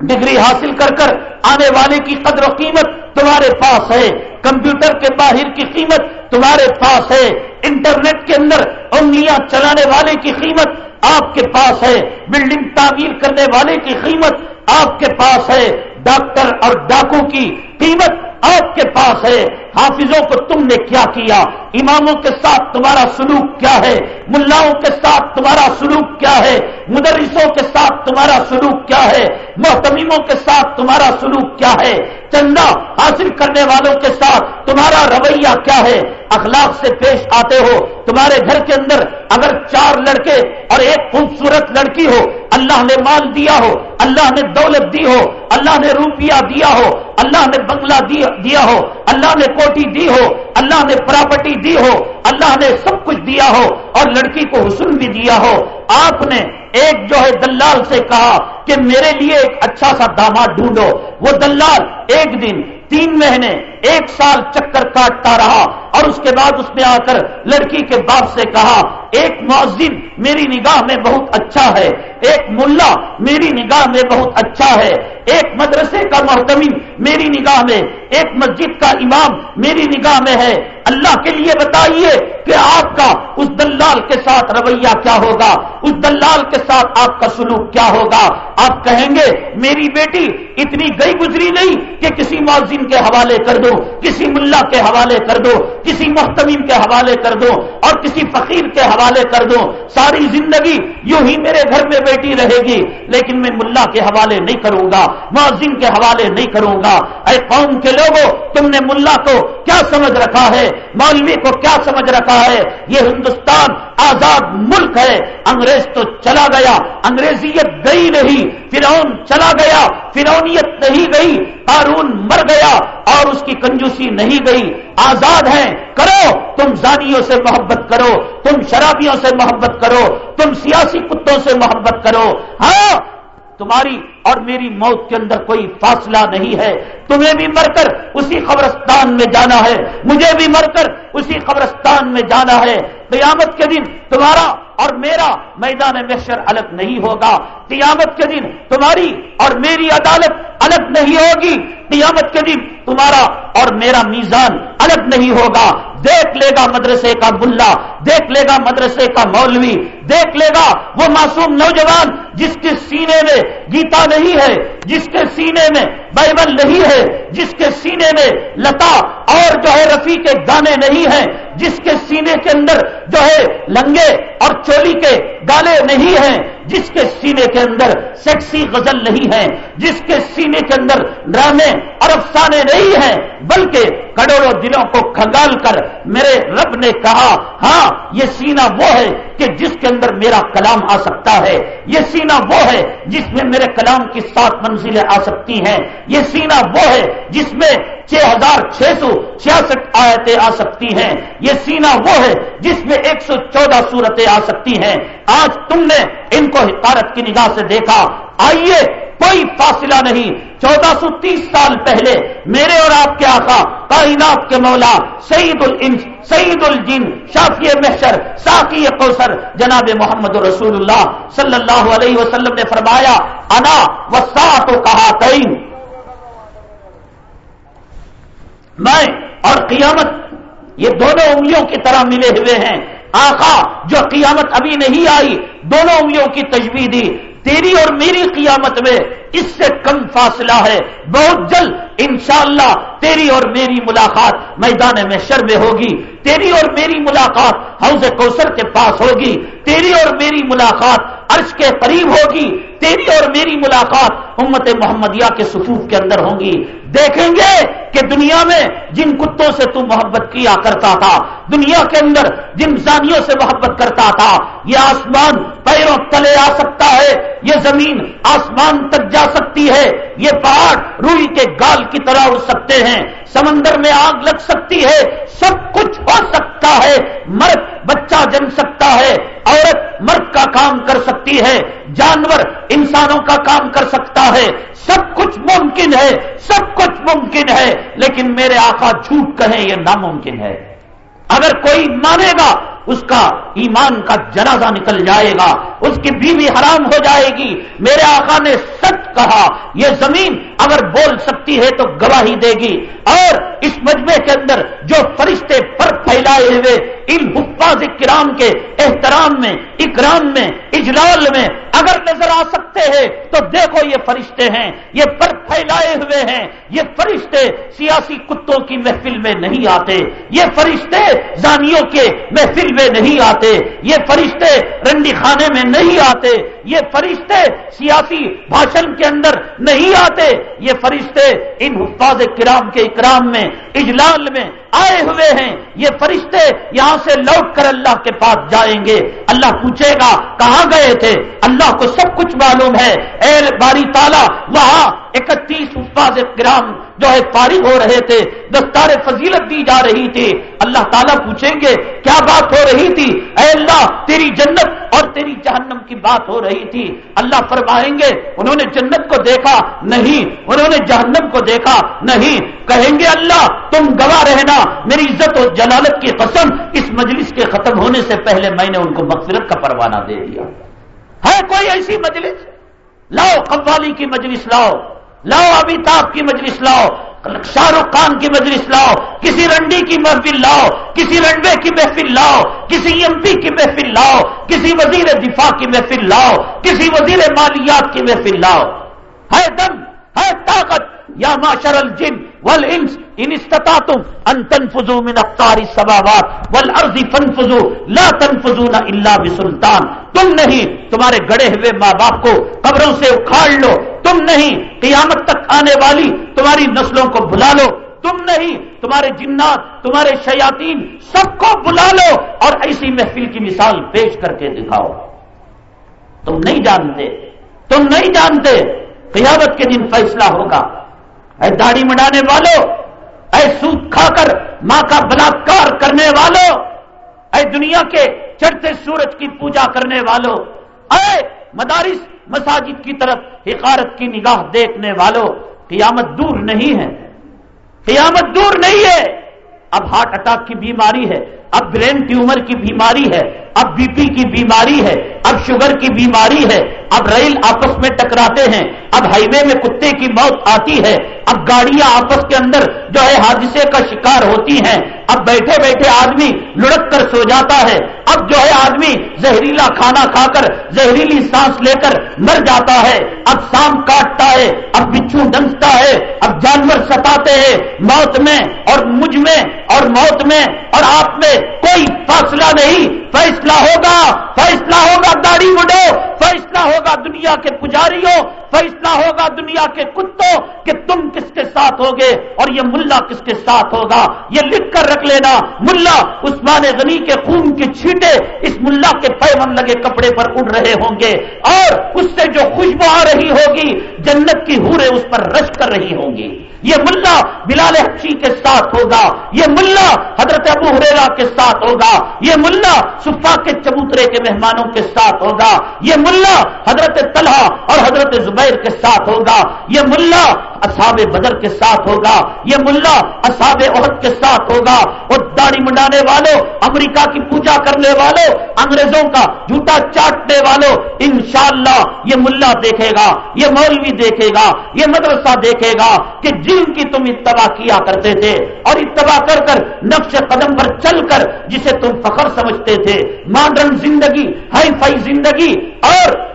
Speaker 2: ڈگری حاصل کر کر آنے والے کی قدر و قیمت تمہارے پاس ہے۔ کمپیوٹر کے باہر کی قیمت تمہارے پاس ہے، انٹرنیٹ کے اندر انگلیاں چلانے والے کی قیمت آپ کے پاس ہے، بلڈنگ تعمیر کرنے والے کی قیمت آپ کے پاس ہے، ڈاکٹر اور ڈاکو کی قیمت آپ کے پاس ہے۔ حافظوں کو تم نے کیا کیا؟ اماموں کے ساتھ تمہارا سلوک کیا ہے؟ ملاؤں کے ساتھ تمہارا سلوک کیا ہے؟ مدرسوں کے ساتھ تمہارا سلوک کیا ہے؟ محتمیموں کے ساتھ تمہارا سلوک کیا ہے؟ چندہ حاصل کرنے والوں کے ساتھ تمہارا رویہ کیا ہے؟ اخلاق سے پیش آتے ہو، تمہارے گھر کے اندر اگر چار لڑکے اور ایک خوبصورت لڑکی ہو، اللہ نے مال دیا ہو، اللہ نے دولت دی ہو، اللہ نے روپیہ دیا ہو، اللہ نے بنگلہ دیا ہو، اللہ نے کوٹی دی ہو، اللہ نے پراپرٹی دی ہو، اللہ نے سب کچھ دیا ہو اور لڑکی کو حسن بھی دیا ہو۔ آپ نے ایک جو ہے دلال سے کہا کہ میرے لیے ایک اچھا سا داماد ڈھونڈو۔ وہ دلال ایک دن، تین مہینے ایک سال چکر کاٹتا رہا اور اس کے بعد اس نے آ کر لڑکی کے باپ سے کہا، ایک معذن میری نگاہ میں بہت اچھا ہے، ایک ملا میری نگاہ میں بہت اچھا ہے، ایک مدرسے کا محتمین میری نگاہ میں، ایک مسجد کا امام میری نگاہ میں ہے۔ اللہ کے لیے بتائیے کہ آپ کا اس دلال کے ساتھ رویہ کیا ہوگا؟ اس دلال کے ساتھ آپ کا سلوک کیا ہوگا؟ آپ کہیں گے، میری بیٹی اتنی گئی گزری نہیں کہ کسی معذم کے حوالے کر دو۔ کسی ملا کے حوالے کر دو، کسی محتمین کے حوالے کر دو اور کسی فقیر کے حوالے کر دو۔ ساری زندگی یوں ہی میرے گھر میں بیٹی رہے گی، لیکن میں ملا کے حوالے نہیں کروں گا، معذم کے حوالے نہیں کروں گا۔ اے قوم کے لوگوں، تم نے ملا کو کیا سمجھ رکھا ہے؟ مولوی کو کیا سمجھ رکھا ہے؟ یہ ہندوستان آزاد ملک ہے۔ انگریز تو چلا گیا۔ انگریزیت گئی نہیں۔ فرعون چلا گیا۔ فرونیت نہیں گئی۔ قارون مر گیا اور اس کی کنجوسی نہیں گئی۔ آزاد ہیں۔ کرو۔ تم زانیوں سے محبت کرو۔ تم شرابیوں سے محبت کرو۔ تم سیاسی کتوں سے محبت کرو۔ ہاں تمہاری اور میری موت کے اندر کوئی فاصلہ نہیں ہے۔ تمہیں بھی مر کر اسی قبرستان میں جانا ہے۔ مجھے بھی مر کر اسی قبرستان میں جانا ہے۔ قیامت کے دن تمہارا اور میرا میدان محشر الگ نہیں ہوگا۔ قیامت کے دن تمہاری اور میری عدالت الگ نہیں ہوگی۔ قیامت کے دن تمہارا اور میرا میزان الگ نہیں ہوگا۔ دیکھ لے گا مدرسے کا ملا دیکھ لے گا مدرسے کا مولوی۔ دیکھ لے گا وہ معصوم نوجوان جس کے سینے میں گیتا نہیں ہے، جس کے سینے میں بائبل نہیں ہے، جس کے سینے میں لتا اور جو ہے رفیع کے گانے نہیں ہیں جس کے سینے کے اندر جو ہے لنگے اور چولی کے گالے نہیں ہیں، جس کے سینے کے اندر سیکسی غزل نہیں ہے جس کے سینے کے اندر ڈرامے اور افسانے نہیں ہیں، بلکہ کروڑوں دلوں کو کھنگال کر میرے رب نے کہا ہاں یہ سینہ وہ ہے کہ جس کے اندر میرا کلام آ سکتا ہے۔ یہ سینہ وہ ہے جس میں میرے کلام کی سات منزلیں آ سکتی ہیں۔ یہ سینہ وہ ہے جس میں چھ ہزار چھ سو چھیاسٹھ آیتیں آ سکتی ہیں۔ یہ سینہ وہ ہے جس میں ایک سو چودہ صورتیں آ سکتی ہیں۔ آج تم نے ان کو حکارت کی نگاہ سے دیکھا۔ آئیے، کوئی فاصلہ نہیں۔ چودہ سو تیس سال پہلے میرے اور آپ کے آقا کائنات کے مولا سعید الانس سعید الجن شافی محشر، ساقی کوثر جناب محمد رسول اللہ صلی اللہ علیہ وسلم نے فرمایا، انا و کہا تعین میں اور قیامت یہ دونوں انگلیوں کی طرح ملے ہوئے ہیں۔ آقا، جو قیامت ابھی نہیں آئی، دونوں انگلیوں کی تجویز دی۔ تیری اور میری قیامت میں اس سے کم فاصلہ ہے۔ بہت جلد انشاءاللہ تیری اور میری ملاقات میدان میں میں ہوگی۔ تیری اور میری ملاقات حوض کوثر کے پاس ہوگی۔ تیری اور میری ملاقات عرش کے قریب ہوگی۔ تیری اور میری ملاقات امت محمدیہ کے صفوف کے اندر ہوں گی۔ دیکھیں گے کہ دنیا میں جن کتوں سے تو محبت کیا کرتا تھا، دنیا کے اندر جن زانیوں سے محبت کرتا تھا، یہ آسمان پیروں تلے آ سکتا ہے، یہ زمین آسمان تک جا سکتی ہے، یہ پہاڑ روئی کے گال کی طرح اڑ سکتے ہیں، سمندر میں آگ لگ سکتی ہے، سب کچھ ہو سکتا ہے، مرد بچہ جم سکتا ہے، عورت مرد کا کام کر سکتی ہے، جانور انسانوں کا کام کر سکتا ہے سب کچھ ممکن ہے، سب کچھ ممکن ہے، لیکن میرے آقا جھوٹ کہیں، یہ ناممکن ہے۔ اگر کوئی مانے گا، اس کا ایمان کا جنازہ نکل جائے گا، اس کی بیوی حرام ہو جائے گی۔ میرے آقا نے سچ کہا، یہ زمین اگر بول سکتی ہے تو گواہی دے گی۔ اور اس مجمع کے اندر جو فرشتے پر پھیلائے ہوئے، ان حفاظ کرام کے احترام میں، اکرام میں، اجلال میں اگر نظر آ سکتے ہیں تو دیکھو یہ فرشتے ہیں، یہ پر پھیلائے ہوئے ہیں۔ یہ فرشتے سیاسی کتوں کی محفل میں نہیں آتے۔ یہ فرشتے زانیوں کے محفل میں نہیں آتے۔ یہ فرشتے رنڈی خانے میں نہیں آتے۔ یہ فرشتے سیاسی بھاشن کے اندر نہیں آتے۔ یہ فرشتے ان حفاظ کرام کے اکرام میں، اجلال میں آئے ہوئے ہیں۔ یہ فرشتے یہاں سے لوٹ کر اللہ کے پاس جائیں گے۔ اللہ پوچھے گا، کہاں گئے تھے؟ اللہ کو سب کچھ معلوم ہے۔ اے باری تالا وہاں اکتیس حفاظ کرام جو ہے فارغ ہو رہے تھے، دستار فضیلت دی جا رہی تھی۔ اللہ تعالیٰ پوچھیں گے، کیا بات ہو رہی تھی؟ اے اللہ، تیری جنت اور تیری جہنم کی بات ہو رہی تھی۔ اللہ فرمائیں گے، انہوں نے جنت کو دیکھا نہیں، انہوں نے جہنم کو دیکھا نہیں۔ کہیں گے اللہ، تم گواہ رہنا، میری عزت و جلالت کی قسم، اس مجلس کے ختم ہونے سے پہلے میں نے ان کو مغفرت کا پروانہ دے دیا۔ ہے کوئی ایسی مجلس؟ لاؤ قوالی کی مجلس لاؤ لاؤ ابیتاب کی مجلس لاؤ، شاہ رخ خان کی مجلس لاؤ، کسی رنڈی کی محفل لاؤ، کسی رنڈے کی محفل لاؤ، کسی ایم پی کی محفل لاؤ، کسی وزیر دفاع کی محفل لاؤ، کسی وزیر مالیات کی محفل لاؤ۔ ہے دم، ہے طاقت، یا معاشر الجن والانس ان استطاعتم ان تنفذوا من اقطار السماوات والارض فانفذوا، لا تنفذون الا بسلطان۔ تم نہیں، تمہارے گڑے ہوئے ماں باپ کو قبروں سے اکھاڑ لو۔ تم نہیں، قیامت تک آنے والی تمہاری نسلوں کو بلا لو۔ تم نہیں، تمہارے جنات، تمہارے شیاطین سب کو بلا لو اور ایسی محفل کی مثال پیش کر کے دکھاؤ۔ تم نہیں جانتے، تم نہیں جانتے، قیامت کے دن فیصلہ ہوگا۔ اے داڑھی مڈانے والوں اے سود کھا کر ماں کا بلاکار کرنے والوں اے دنیا کے چڑھتے سورج کی پوجا کرنے والوں اے مدارس مساجد کی طرف حقارت کی نگاہ دیکھنے والوں قیامت دور نہیں ہے۔ قیامت دور نہیں ہے۔ اب ہارٹ اٹیک کی بیماری ہے، اب برین ٹیومر کی بیماری ہے، اب بی پی کی بیماری ہے۔ اب شوگر کی بیماری ہے، اب ریل آپس میں ٹکراتے ہیں، اب ہائی وے میں کتے کی موت آتی ہے، اب گاڑیاں آپس کے اندر جو ہے حادثے کا شکار ہوتی ہیں۔ اب بیٹھے بیٹھے آدمی لڑک کر سو جاتا ہے، اب جو ہے آدمی زہریلا کھانا کھا کر زہریلی سانس لے کر مر جاتا ہے۔ اب سام کاٹتا ہے، اب بچھو ڈنستا ہے، اب جانور ستاتے ہیں۔ موت میں اور مجھ میں اور موت میں اور آپ میں کوئی فاصلہ نہیں۔ فیصلہ ہوگا فیصلہ ہوگا۔ داڑھی مڈو فیصلہ ہوگا دنیا کے پجاریوں فیصلہ ہوگا دنیا کے کتوں کہ تم کس کے ساتھ ہوگے اور یہ ملا کس کے ساتھ ہوگا؟ یہ لکھ کر رکھ لینا۔ ملا عثمان غنی کے خون کی چھیٹے اس ملا کے پیمن لگے کپڑے پر اڑ رہے ہوں گے اور اس سے جو خوشبو آ رہی ہوگی، جنت کی ہورے اس پر رش کر رہی ہوں گی۔ یہ ملا بلال حقی کے ساتھ ہوگا۔ یہ ملا حضرت ابو حریرا کے ساتھ ہوگا۔ یہ ملا صفا کے چبوترے کے مہمانوں کے ساتھ ہوگا۔ یہ ملا حضرت طلحہ اور حضرت زبیر کے ساتھ ہوگا، یہ ملا اصحاب بدر کے ساتھ ہوگا، یہ ملا اصحاب عہد کے ساتھ ہوگا۔ اور داڑھی منڈانے والوں، امریکہ کی پوجا کرنے والوں، انگریزوں کا جھوٹا چاٹنے والوں، انشاءاللہ یہ ملا دیکھے گا، یہ مولوی دیکھے گا، یہ مدرسہ دیکھے گا کہ جن کی تم اتباع کیا کرتے تھے۔ اور اتباع کر کر نفس قدم پر چل کر جسے تم فخر سمجھتے تھے۔ ماڈرن زندگی، ہائی فائی زندگی اور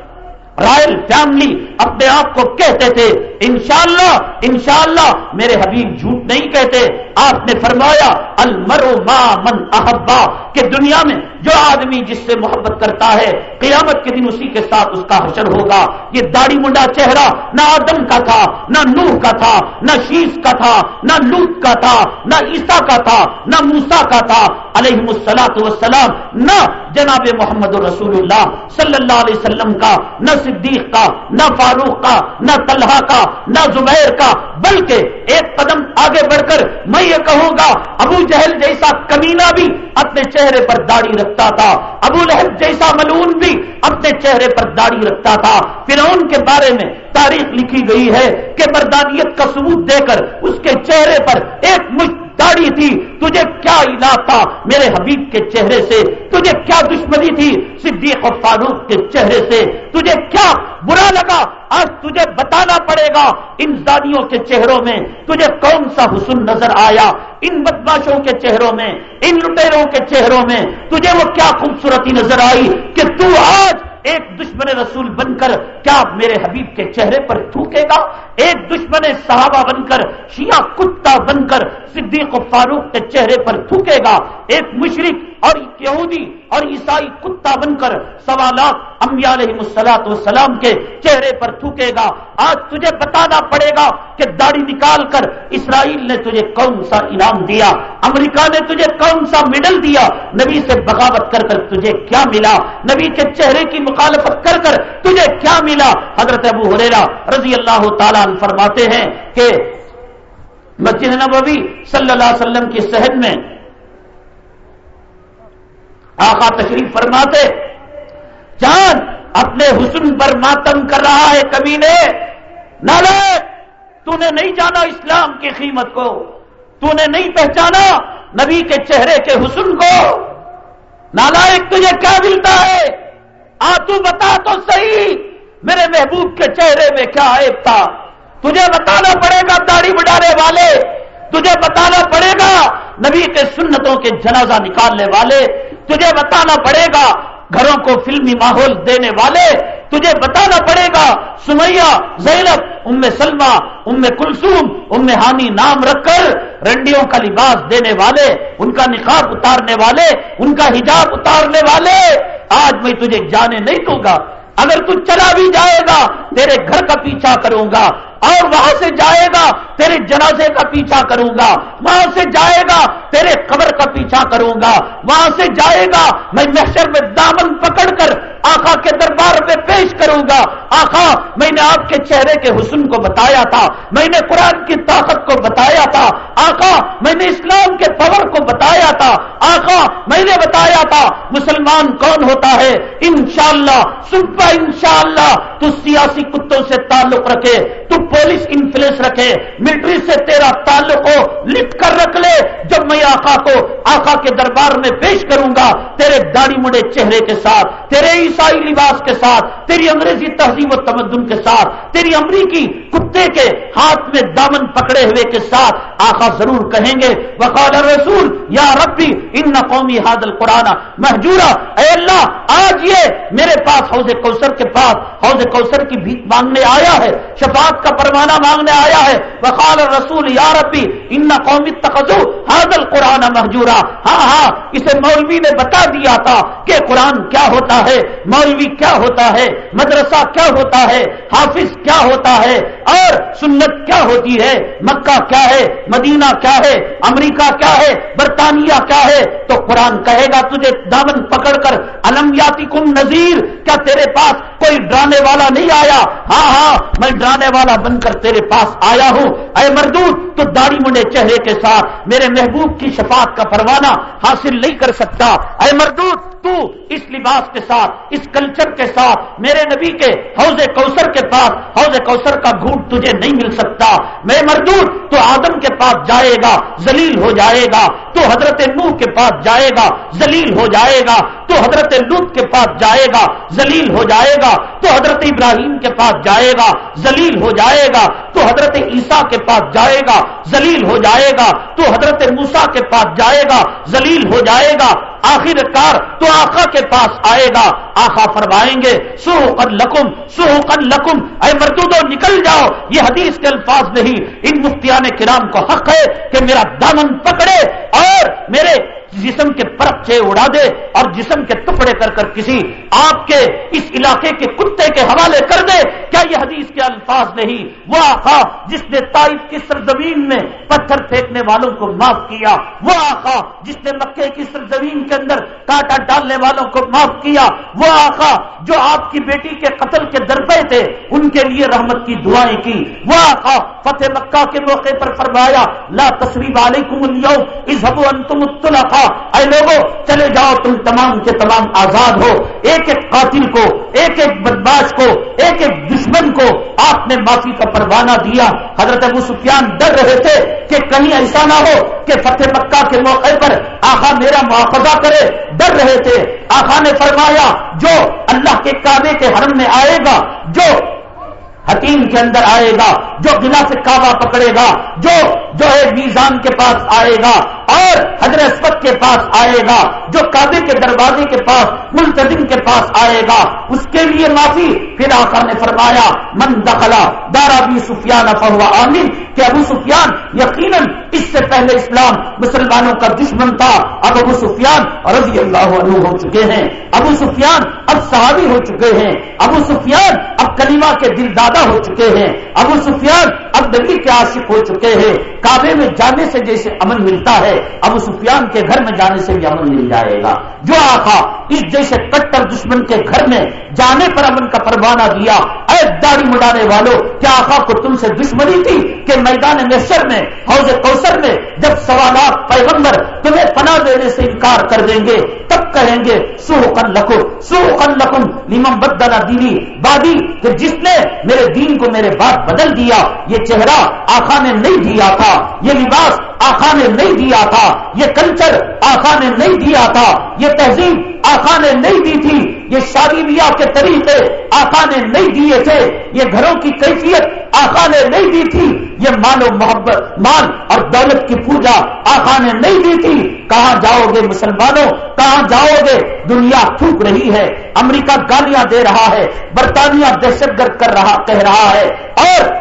Speaker 2: رائل فیملی اپنے آپ کو کہتے تھے، انشاءاللہ انشاءاللہ. میرے حبیب جھوٹ نہیں کہتے۔ آپ نے فرمایا المرو ما من احبا، کہ دنیا میں جو آدمی جس سے محبت کرتا ہے، قیامت کے دن اسی کے ساتھ اس کا حشر ہوگا۔ یہ داڑھی منڈا چہرہ نہ آدم کا تھا، نہ نوح کا تھا، نہ شیش کا تھا، نہ لوت کا تھا، نہ عیسا کا تھا، نہ موسا کا تھا۔ علیہ السلاط وسلام نہ جناب محمد رسول اللہ صلی اللہ علیہ وسلم کا، نہ صدیق کا، نہ فاروق کا، نہ طلحہ کا، نہ زبیر کا۔ بلکہ ایک قدم آگے بڑھ کر میں یہ کہوں گا، ابو جہل جیسا کمینہ بھی اپنے چہرے پر داڑھی رکھتا تھا۔ ابو لہب جیسا ملون بھی اپنے چہرے پر داڑھی رکھتا تھا۔ فرعون کے بارے میں تاریخ لکھی گئی ہے کہ مردانیت کا ثبوت دے کر اس کے چہرے پر ایک مشت داڑھی تھی، تجھے کیا علاج تھا میرے حبیب کے چہرے سے؟ تجھے کیا دشمنی تھی صدیق اور فاروق کے چہرے سے؟ تجھے کیا برا لگا؟ آج تجھے بتانا پڑے گا ان زادیوں کے چہروں میں۔ تجھے کون سا حسن نظر آیا ان بدماشوں کے چہروں میں؟ ان لٹیروں کے چہروں میں؟ تجھے وہ کیا خوبصورتی نظر آئی کہ تو آج ایک دشمن رسول بن کر کیا میرے حبیب کے چہرے پر تھوکے گا؟ ایک دشمن صحابہ بن کر، شیعہ کتا بن کر، صدیق و فاروق کے چہرے پر تھوکے گا؟ ایک مشرق اور یہودی اور عیسائی کتا بن کر سوالات امبیا علیہ مسلاط وسلام کے چہرے پر تھوکے گا۔ آج تجھے بتانا پڑے گا کہ داڑھی نکال کر اسرائیل نے تجھے کون سا انعام دیا، امریکہ نے تجھے کون سا میڈل دیا۔ نبی سے بغاوت کر کر تجھے کیا ملا؟ نبی کے چہرے کی مخالفت کر کر تجھے کیا ملا؟ حضرت ابو حریرا رضی اللہ تعالیٰ فرماتے ہیں کہ مسجد نبوی صلی اللہ علیہ وسلم کی صحت میں آقا تشریف فرماتے، جان اپنے حسن پر ماتم کر رہا ہے کبھی نے نالے تو نے نہیں جانا اسلام کی قیمت کو تو نے نہیں پہچانا نبی کے چہرے کے حسن کو۔ نالائک تجھے کیا ملتا ہے؟ آ تو بتا تو صحیح، میرے محبوب کے چہرے میں کیا عیب تھا؟ تجھے بتانا پڑے گا داڑھی بڑھانے والے، تجھے بتانا پڑے گا نبی کے سنتوں کے جنازہ نکالنے والے تجھے بتانا پڑے گا گھروں کو فلمی ماحول دینے والے، تجھے بتانا پڑے گا سمیہ، زینب، ام سلمہ، ام کلسوم ام حامی نام رکھ کر رنڈیوں کا لباس دینے والے، ان کا نقاب اتارنے والے، ان کا حجاب اتارنے والے۔ آج میں تجھے جانے نہیں دوں گا، اگر تو چلا بھی جائے گا، تیرے گھر کا پیچھا کروں گا۔ اور وہاں سے جائے گا، تیرے جنازے کا پیچھا کروں گا۔ وہاں سے جائے گا، تیرے قبر کا پیچھا کروں گا۔ وہاں سے جائے گا، میں محشر میں دامن پکڑ کر آقا کے دربار میں پیش کروں گا۔ آقا، میں نے آپ کے چہرے کے حسن کو بتایا تھا، میں نے قرآن کی طاقت کو بتایا تھا۔ آقا، میں نے اسلام کے پور کو بتایا تھا۔ آقا، میں نے بتایا تھا، مسلمان کون ہوتا ہے؟ انشاءاللہ شاء انشاءاللہ تو سیاسی کتوں سے تعلق رکھے، تو پولیس انفلوئنس رکھے، ملٹری سے تیرا تعلق ہو، لکھ کر رکھ لے۔ جب میں آقا کو، آقا کے دربار میں پیش کروں گا، تیرے داڑھی مڑے چہرے کے ساتھ، تیرے عیسائی لباس کے ساتھ، تیری انگریزی تہذیب و تمدن کے ساتھ، تیری امریکی کتے کے ہاتھ میں دامن پکڑے ہوئے کے ساتھ آقا ضرور کہیں گے، وقال رسول یا ربی، ان قومی حادل قرآن محجورہ اے اللہ آج یہ میرے پاس حوض کوثر کے پاس حوض کوثر کی بھیک مانگنے آیا ہے، شفاعت کا پروانہ مانگنے آیا ہے۔ وقال رسول یا ربی، ان قومی تخذو حادل قرآن محجورہ ہاں ہاں اسے مولوی نے بتا دیا تھا کہ قرآن کیا ہوتا ہے، مولوی کیا ہوتا ہے، مدرسہ کیا ہوتا ہے، حافظ کیا ہوتا ہے، اور سنت کیا ہوتی ہے، مکہ کیا ہے، مدینہ کیا ہے، امریکہ کیا ہے، برطانیہ کیا ہے۔ تو قرآن کہے گا، تجھے دامن پکڑ کر المیاتی کم نذیر کیا تیرے پاس کوئی ڈرانے والا نہیں آیا ہاں ہاں میں ڈرانے والا بن کر تیرے پاس آیا ہوں۔ اے مردود، تو داڑھی منڈے چہرے کے ساتھ میرے محبوب کی شفاعت کا پروانہ حاصل نہیں کر سکتا۔ اے مردود، تو اس لباس کے ساتھ، اس کلچر کے ساتھ، میرے نبی کے حوض کوثر کے پاس، حوض کوثر کا گھوٹ تجھے نہیں مل سکتا۔ میں مردود، تو آدم کے پاس جائے گا زلیل ہو جائے گا۔ تو حضرت نوح کے پاس جائے گا زلیل ہو جائے گا۔ تو حضرت لوت کے پاس جائے گا زلیل ہو جائے گا۔ تو حضرت ابراہیم کے پاس جائے گا زلیل ہو جائے گا، تو حضرت عیسیٰ کے پاس جائے گا زلیل ہو جائے گا، تو حضرت موسا کے پاس جائے گا زلیل ہو جائے گا آخر کار تو آخا کے پاس آئے گا۔ آخا فرمائیں گے سو کن لکم سو کن لکم، اے مردودو نکل جاؤ۔ یہ حدیث کے الفاظ نہیں۔ ان مفتیان کرام کو حق ہے کہ میرا دامن پکڑے اور میرے جسم کے پرچے اڑا دے اور جسم کے ٹکڑے کر کر کسی آپ کے اس علاقے کے کتے کے حوالے کر دے، کیا یہ حدیث کے الفاظ نہیں؟ وہ آقا جس نے تائف کی سرزمین میں پتھر پھینکنے والوں کو معاف کیا وہ آقا جس نے مکے کی سرزمین کے اندر کاٹا ڈالنے والوں کو معاف کیا وہ آقا جو آپ کی بیٹی کے قتل کے درپے تھے، ان کے لیے رحمت کی دعائیں کی وہ آقا فتح مکہ کے موقع پر فرمایا، لا تصریف علیکم اليوم، اذهبوا انتم الطلقاء اے لوگوں چلے جاؤ، تم تمام کے تمام آزاد ہو۔ ایک ایک قاتل کو، ایک ایک بدماش کو، ایک ایک دشمن کو آپ نے معافی کا پروانہ دیا۔ حضرت ابو سفیان ڈر رہے تھے کہ کہیں ایسا نہ ہو کہ فتح مکہ کے موقع پر آخا میرا محافظہ کرے۔ ڈر رہے تھے۔ آخا نے فرمایا، جو اللہ کے کعبے کے حرم میں آئے گا، جو حتیم کے اندر آئے گا، جو گلا سے کعبہ پکڑے گا، جو جو ہے میزان کے پاس آئے گا، اور حضرت کے پاس آئے گا، جو کعبے کے دروازے کے پاس ملتظم کے پاس آئے گا۔ اس کے لیے معافی پھر آقا نے فرمایا، من دخلا دارا بھی سفیان افوا عامر کہ ابو سفیان یقیناً اس سے پہلے اسلام مسلمانوں کا دشمن تھا۔ اب ابو سفیان رضی اللہ عنہ ہو چکے ہیں۔ ابو سفیان اب صحابی ہو چکے ہیں۔ ابو سفیان کلیما کلیمہ کے دل دادا ہو چکے ہیں، ابو سفیان اب نبی کے عاشق ہو چکے ہیں۔ کعبے میں جانے سے جیسے امن ملتا ہے، ابو سفیان کے گھر میں جانے سے بھی امن مل جائے گا۔ جو آخا اس جیسے کٹر دشمن کے گھر میں جانے پر امن کا پروانہ دیا اے داڑھی مڈانے والوں کیا آخا کو تم سے دشمنی تھی کہ میدان نشر میں، حوض کوثر میں، جب سوالات پیغمبر تمہیں پناہ دینے سے انکار کر دیں گے، تب کہیں گے سو کن لکھو سو کن لکھن نیمم بدلا دینی۔ بادی، کہ جس نے میرے دین کو میرے بات بدل دیا، یہ چہرہ آخا نے نہیں دیا تھا، یہ لباس آخا نے نہیں دیا تھا، یہ کلچر آخا نے نہیں دیا تھا، یہ تہذیب آخا نے نہیں دی تھی، یہ شادی بیاہ کے طریقے آقا نے نہیں دیے تھے، یہ گھروں کی کیفیت آقا نے نہیں دی تھی، یہ مال و محبت، مال اور دولت کی پوجا آقا نے نہیں دی تھی۔ کہاں جاؤ گے مسلمانوں؟ کہاں جاؤ گے؟ دنیا تھوک رہی ہے، امریکہ گالیاں دے رہا ہے، برطانیہ دہشت گرد کر رہا، کہہ رہا ہے اور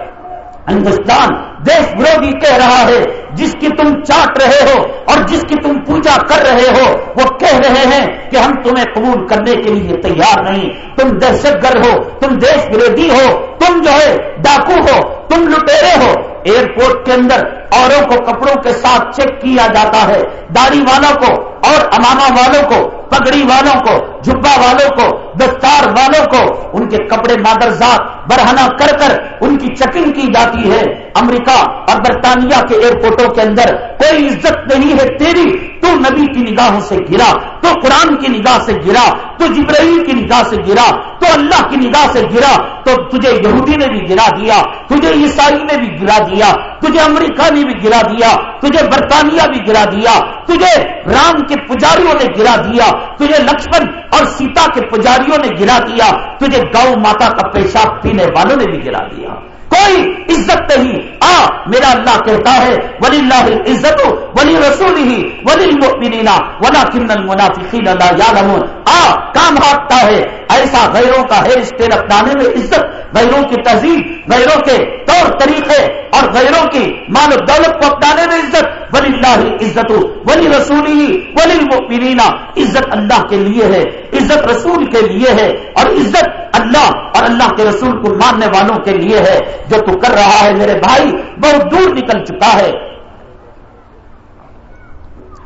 Speaker 2: ہندوستان دیش وروی کہہ رہا ہے، جس کی تم چاٹ رہے ہو اور جس کی تم پوجا کر رہے ہو، وہ کہہ رہے ہیں کہ ہم تمہیں قبول کرنے کے لیے تیار نہیں۔ تم دہشت گرد ہو، تم دیش وروی ہو، تم جو ہے ڈاکو ہو، تم لٹیرے ہو۔ ایئرپورٹ کے اندر اوروں کو کپڑوں کے ساتھ چیک کیا جاتا ہے، داڑھی والوں کو اور اماما والوں کو، پگڑی والوں کو جبا والوں کو دستار والوں کو ان کے کپڑے مادرزاد برہنا کر کر ان کی چیکنگ کی جاتی ہے۔ امریکہ اور برطانیہ کے ایئرپورٹوں کے اندر کوئی عزت نہیں ہے۔ تیری تو نبی کی نگاہوں سے گرا تو قرآن کی نگاہ سے گرا تو جبرائیل کی نگاہ سے گرا تو اللہ کی نگاہ سے گرا تو تجھے یہودی نے بھی گرا دیا، تجھے عیسائی نے بھی گرا دیا، تجھے امریکہ نے بھی گرا دیا، تجھے برطانیہ بھی گرا دیا، تجھے رام کے پجاریوں نے گرا دیا، تجھے لکشمن اور سیتا کے پجاری پجاریوں نے گرا دیا، تجھے گاؤں ماتا کا پیشاب پینے والوں نے بھی گرا دیا۔ کوئی عزت نہیں۔ آ، میرا اللہ کہتا ہے ولی اللہ عزت ولی رسول ہی ولی المؤمنین ولا کن المنافقین لا یعلمون آ، کام ہاتھتا ہے۔ ایسا غیروں کا ہے اسٹیل اپنانے میں عزت، غیروں کی تہذیب، غیروں کے طور طریقے اور غیروں کی مال و دولت کو اپنانے میں عزت۔ ولی اللہ عزت ولی رسول ہی ولی المؤمنین عزت اللہ کے لیے ہے۔ عزت رسول کے لیے ہے اور عزت اللہ اور اللہ کے رسول کو ماننے والوں کے لیے ہے۔ جو تو کر رہا ہے میرے بھائی، بہت دور نکل چکا ہے۔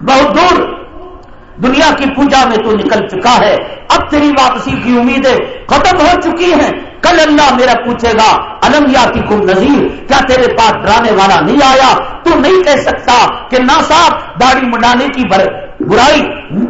Speaker 2: بہت دور دنیا کی پوجا میں تو نکل چکا ہے۔ اب تیری واپسی کی امیدیں ختم ہو چکی ہیں۔ کل اللہ میرا پوچھے گا المیاتی کو نظیر کیا تیرے پاس ڈرانے والا نہیں آیا؟ تو نہیں کہہ سکتا کہ نا صاحب داڑھی منڈانے کی برائی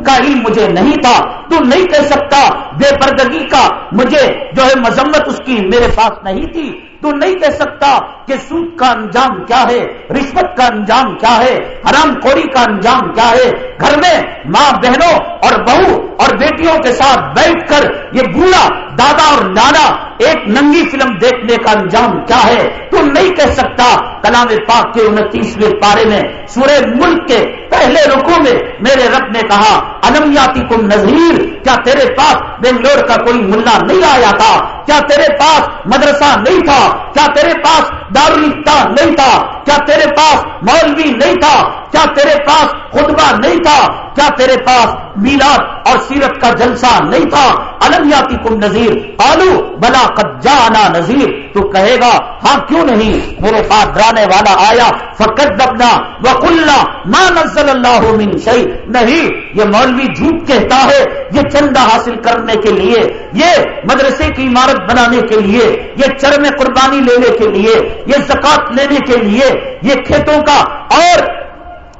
Speaker 2: کا علم مجھے نہیں تھا۔ تو نہیں کہہ سکتا بے پردگی کا مجھے جو ہے مذمت اس کی میرے پاس نہیں تھی۔ تو نہیں کہہ سکتا کہ سود کا انجام کیا ہے، رشوت کا انجام کیا ہے، حرام خوری کا انجام کیا ہے۔ گھر میں ماں بہنوں اور بہو اور بیٹیوں کے ساتھ بیٹھ کر یہ بوڑھا دادا اور نانا ایک ننگی فلم دیکھنے کا انجام کیا ہے۔ تو نہیں کہہ سکتا کلام پاک کے انتیسویں پارے میں سورہ ملک کے پہلے رکو میں میرے رب نے کہا انمیاتی کو نظیر کیا تیرے پاس بنگلور کا کوئی ملا نہیں آیا تھا؟ کیا تیرے پاس مدرسہ نہیں تھا؟ کیا تیرے پاس دارالتا نہیں تھا؟ کیا تیرے پاس مولوی نہیں تھا؟ کیا تیرے پاس خطبہ نہیں تھا؟ کیا تیرے پاس میلاد اور سیرت کا جلسہ نہیں تھا۔ المیاتی کم نذیر۔ آلو بلا جانا نذیر۔ تو کہے گا ہاں کیوں نہیں؟ میرے پاس ڈرانے والا آیا۔ فقط دبنا وکلنا ماں نزل اللہ من شہی نہیں، یہ مولوی جھوٹ کہتا ہے۔ یہ چندہ حاصل کرنے کے لیے۔ یہ مدرسے کی عمارت بنانے کے لیے۔ یہ چرم قربانی لینے کے لیے۔ یہ زکات لینے کے لیے۔ یہ کھیتوں کا اور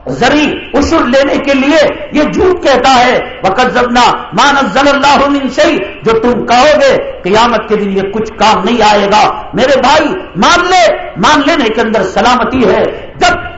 Speaker 2: زری اشر لینے کے لیے یہ جھوٹ کہتا ہے۔ وقت زبنا مانس ضل اللہ سے جو تم کہو گے قیامت کے دن یہ کچھ کام نہیں آئے گا۔ میرے بھائی، مان لے، مان لینے کے اندر سلامتی ہے۔ جب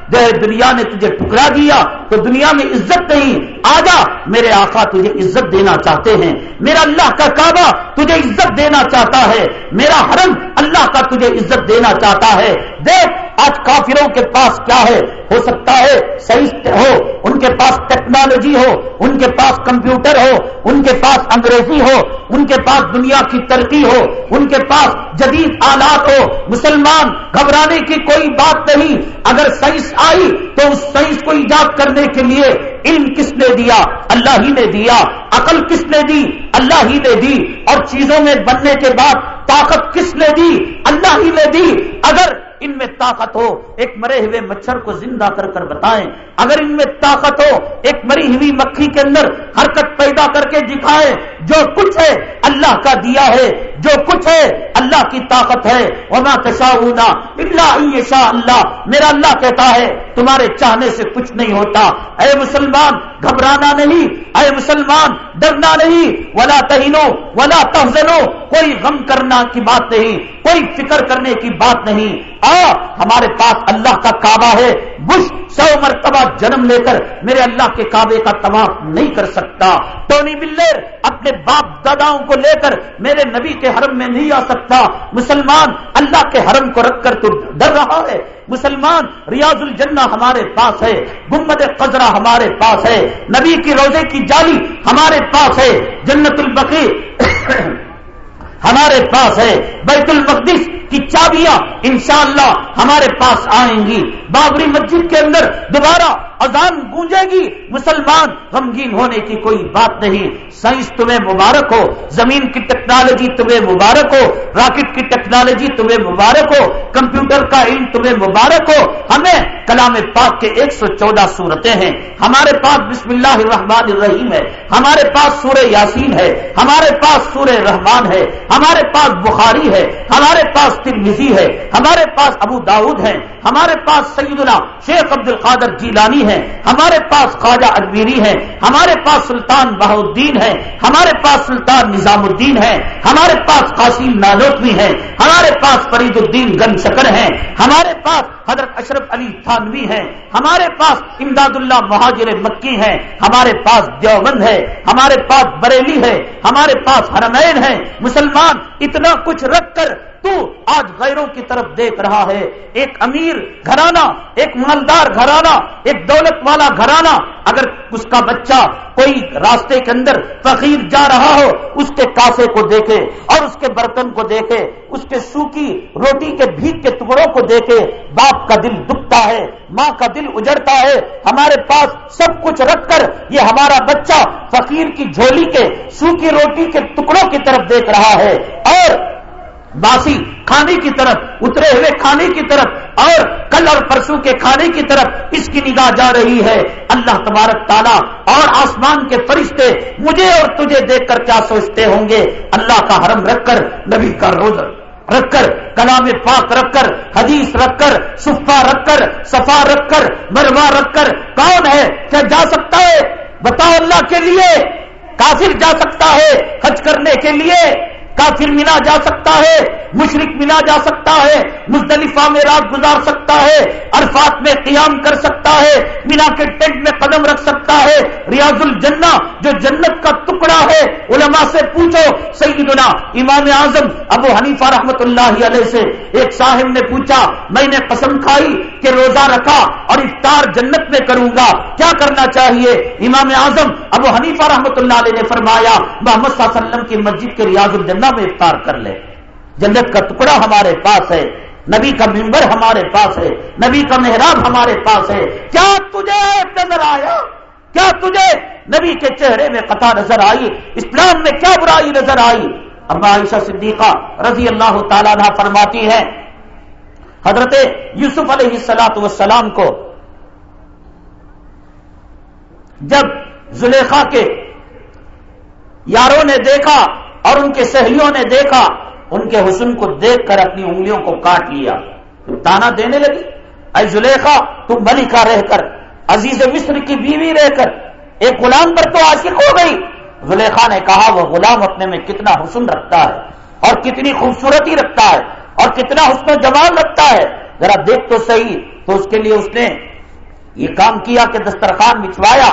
Speaker 2: دنیا نے تجھے ٹکرا دیا تو دنیا میں عزت نہیں آجا میرے آقا تجھے عزت دینا چاہتے ہیں۔ میرا اللہ کا کعبہ تجھے عزت دینا چاہتا ہے۔ میرا حرم اللہ کا تجھے عزت دینا چاہتا ہے۔ دیکھ، آج کافروں کے پاس کیا ہے؟ ہو سکتا ہے صحیح ہو، ان کے پاس ٹیکنالوجی ہو، ان کے پاس کمپیوٹر ہو، ان کے پاس انگریزی ہو، ان کے پاس دنیا کی ترقی ہو، ان کے پاس جدید آلات ہو۔ مسلمان، گھبرانے کی کوئی بات نہیں۔ اگر سائنس آئی تو اس سائنس کو ایجاد کرنے کے لیے علم کس نے دیا، اللہ ہی نے دیا۔ عقل کس نے دی؟ اللہ ہی نے دی۔ اور چیزوں میں بننے کے بعد طاقت کس نے دی؟ اللہ ہی نے دی۔ اگر ان میں طاقت ہو، ایک مرے ہوئے مچھر کو زندہ کر کر بتائیں۔ اگر ان میں طاقت ہو، ایک مری ہوئی مکھی کے اندر حرکت پیدا کر کے دکھائیں، جو کچھ ہے اللہ کا دیا ہے، جو کچھ ہے اللہ کی طاقت ہے۔ وما تشاؤنا اللہ شاہ اللہ۔ میرا اللہ کہتا ہے، تمہارے چاہنے سے کچھ نہیں ہوتا۔ اے مسلمان، گھبرانا نہیں۔ اے مسلمان، ڈرنا نہیں۔ ولا تہینو ولا تحزنو۔ کوئی غم کرنا کی بات نہیں۔ کوئی فکر کرنے کی بات نہیں۔ آ، ہمارے پاس اللہ کا کعبہ ہے۔ بش سو مرتبہ جنم لے کر میرے اللہ کے کعبے کا طواف نہیں کر سکتا۔ ٹونی بلر اپنے باپ داداؤں کو لے کر میرے نبی کے حرم میں نہیں آ سکتا۔ مسلمان اللہ کے حرم کو رکھ کر تو ڈر رہا ہے۔ مسلمان ریاض الجنہ ہمارے پاس ہے۔ گمبد قزرہ ہمارے پاس ہے۔ نبی کی روزے کی جالی ہمارے پاس ہے۔ جنت البقی ہمارے پاس ہے بیت المقدس کی چابیاں، انشاءاللہ ہمارے پاس آئیں گی۔ بابری مسجد کے اندر دوبارہ اذان گونجے گی، مسلمان غمگین ہونے کی کوئی بات نہیں۔ سائنس تمہیں مبارک ہو، زمین کی ٹیکنالوجی تمہیں مبارک ہو، راکٹ کی ٹیکنالوجی تمہیں مبارک ہو، کمپیوٹر کا علم تمہیں مبارک ہو۔ ہمیں کلام پاک کے ایک سو چودہ صورتیں ہیں۔ ہمارے پاس بسم اللہ الرحمن الرحیم ہے۔ ہمارے پاس سورہ یاسین ہے۔ ہمارے پاس سورہ رحمان ہے۔ ہمارے پاس بخاری ہے۔ ہمارے پاس ترمیزی ہے۔ ہمارے پاس ابو داؤد ہے ہمارے پاس سیدنا شیخ عبد القادر جیلانی ہے۔ ہمارے پاس خواجہ اجمیری ہے ہمارے پاس سلطان بہاؤدین ہے ہمارے پاس سلطان نظام الدین ہے ہمارے پاس قاسم نالوتوی ہے ہمارے پاس فرید الدین گن شکر ہے ہمارے پاس حضرت اشرف علی تھانوی ہے ہمارے پاس امداد اللہ مہاجر مکی ہے ہمارے پاس دیوبند ہے ہمارے پاس بریلی ہے ہمارے پاس حرمین ہے مسلمان اتنا کچھ رکھ کر تو آج غیروں کی طرف دیکھ رہا ہے۔ ایک امیر گھرانہ، ایک مالدار گھرانہ، ایک دولت والا گھرانہ، اگر اس کا بچہ کوئی راستے کے اندر فقیر جا رہا ہو، اس کے کاسے کو دیکھے اور اس کے برتن کو دیکھے، اس کے سوکھی روٹی کے بھیگ کے ٹکڑوں کو دیکھے، باپ کا دل دکھتا ہے، ماں کا دل اجڑتا ہے۔ ہمارے پاس سب کچھ رکھ کر یہ ہمارا بچہ فقیر کی جھولی کے سوکھی روٹی کے ٹکڑوں کی طرف دیکھ رہا ہے۔ اور باسی کھانے کی طرف، اترے ہوئے کھانے کی طرف، اور کل اور پرسوں کے کھانے کی طرف اس کی نگاہ جا رہی ہے۔ اللہ تبارک تعالیٰ اور آسمان کے فرشتے مجھے اور تجھے دیکھ کر کیا سوچتے ہوں گے؟ اللہ کا حرم رکھ کر، نبی کا روز رکھ کر، کلام پاک رکھ کر، حدیث رکھ کر صفا رکھ کر، صفا رکھ کر، مروا رکھ کر۔ کون ہے؟ کیا جا سکتا ہے؟ بتاؤ اللہ کے لیے۔ کافر جا سکتا ہے حج کرنے کے لیے۔ کافر ملا جا سکتا ہے مشرق ملا جا سکتا ہے، مزدلفہ میں رات گزار سکتا ہے، عرفات میں قیام کر سکتا ہے، مینا کے ٹینٹ میں قدم رکھ سکتا ہے، ریاض الجنہ جو جنت کا ٹکڑا ہے، علماء سے پوچھو، سیدنا امام اعظم ابو حنیفہ رحمت اللہ علیہ سے ایک صاحب نے پوچھا، میں نے قسم کھائی کہ روزہ رکھا اور افطار جنت میں کروں گا، کیا کرنا چاہیے؟ امام اعظم ابو حنیفہ رحمت اللہ علیہ نے فرمایا، محمد صلی اللہ علیہ وسلم کی مسجد کے ریاض الجنہ جہنم میں افطار کر لے۔ جنت کا ٹکڑا ہمارے پاس ہے، نبی کا ممبر ہمارے پاس ہے، نبی کا محراب ہمارے پاس ہے۔ کیا تجھے نظر آیا؟ کیا تجھے نبی کے چہرے میں قطع نظر آئی؟ اسلام میں کیا برائی نظر آئی؟ اما عائشہ صدیقہ رضی اللہ تعالیٰ فرماتی ہے حضرت یوسف علیہ السلاط وسلام کو جب زلیخا کے یاروں نے دیکھا اور ان کے سہیلیوں نے دیکھا، ان کے حسن کو دیکھ کر اپنی انگلیوں کو کاٹ لیا۔ تانا دینے لگی۔ اے زلیخا، تم ملکہ رہ کر، عزیز مصر کی بیوی رہ کر، ایک غلام پر تو عاشق ہو گئی۔ زلیخا نے کہا، وہ غلام اپنے میں کتنا حسن رکھتا ہے، اور کتنی خوبصورتی رکھتا ہے، اور کتنا حسن و جمال رکھتا ہے۔ ذرا دیکھ تو صحیح، تو اس کے لیے اس نے یہ کام کیا کہ دسترخوان بچھوایا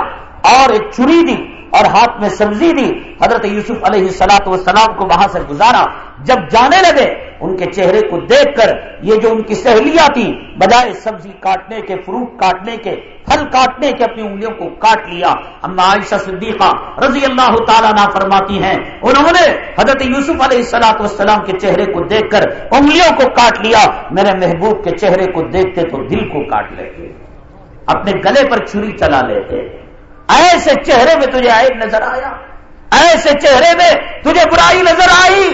Speaker 2: اور ایک چھری دی۔ اور ہاتھ میں سبزی دی حضرت یوسف علیہ سلاط والسلام کو وہاں سے گزارا۔ جب جانے لگے، ان کے چہرے کو دیکھ کر یہ جو ان کی سہیلیاں تھی بجائے سبزی کاٹنے کے، فروٹ کاٹنے کے، پھل کاٹنے کے اپنی انگلیوں کو کاٹ لیا۔ اما عائشہ صدیقہ رضی اللہ تعالیٰ نہ فرماتی ہیں، انہوں نے حضرت یوسف علیہ السلاط والسلام کے چہرے کو دیکھ کر انگلیوں کو کاٹ لیا۔ میرے محبوب کے چہرے کو دیکھتے تو دل کو کاٹ لیتے، اپنے گلے پر چھری چلا لیتے۔ ایسے چہرے میں تجھے عیب نظر آیا، ایسے چہرے میں تجھے برائی نظر آئی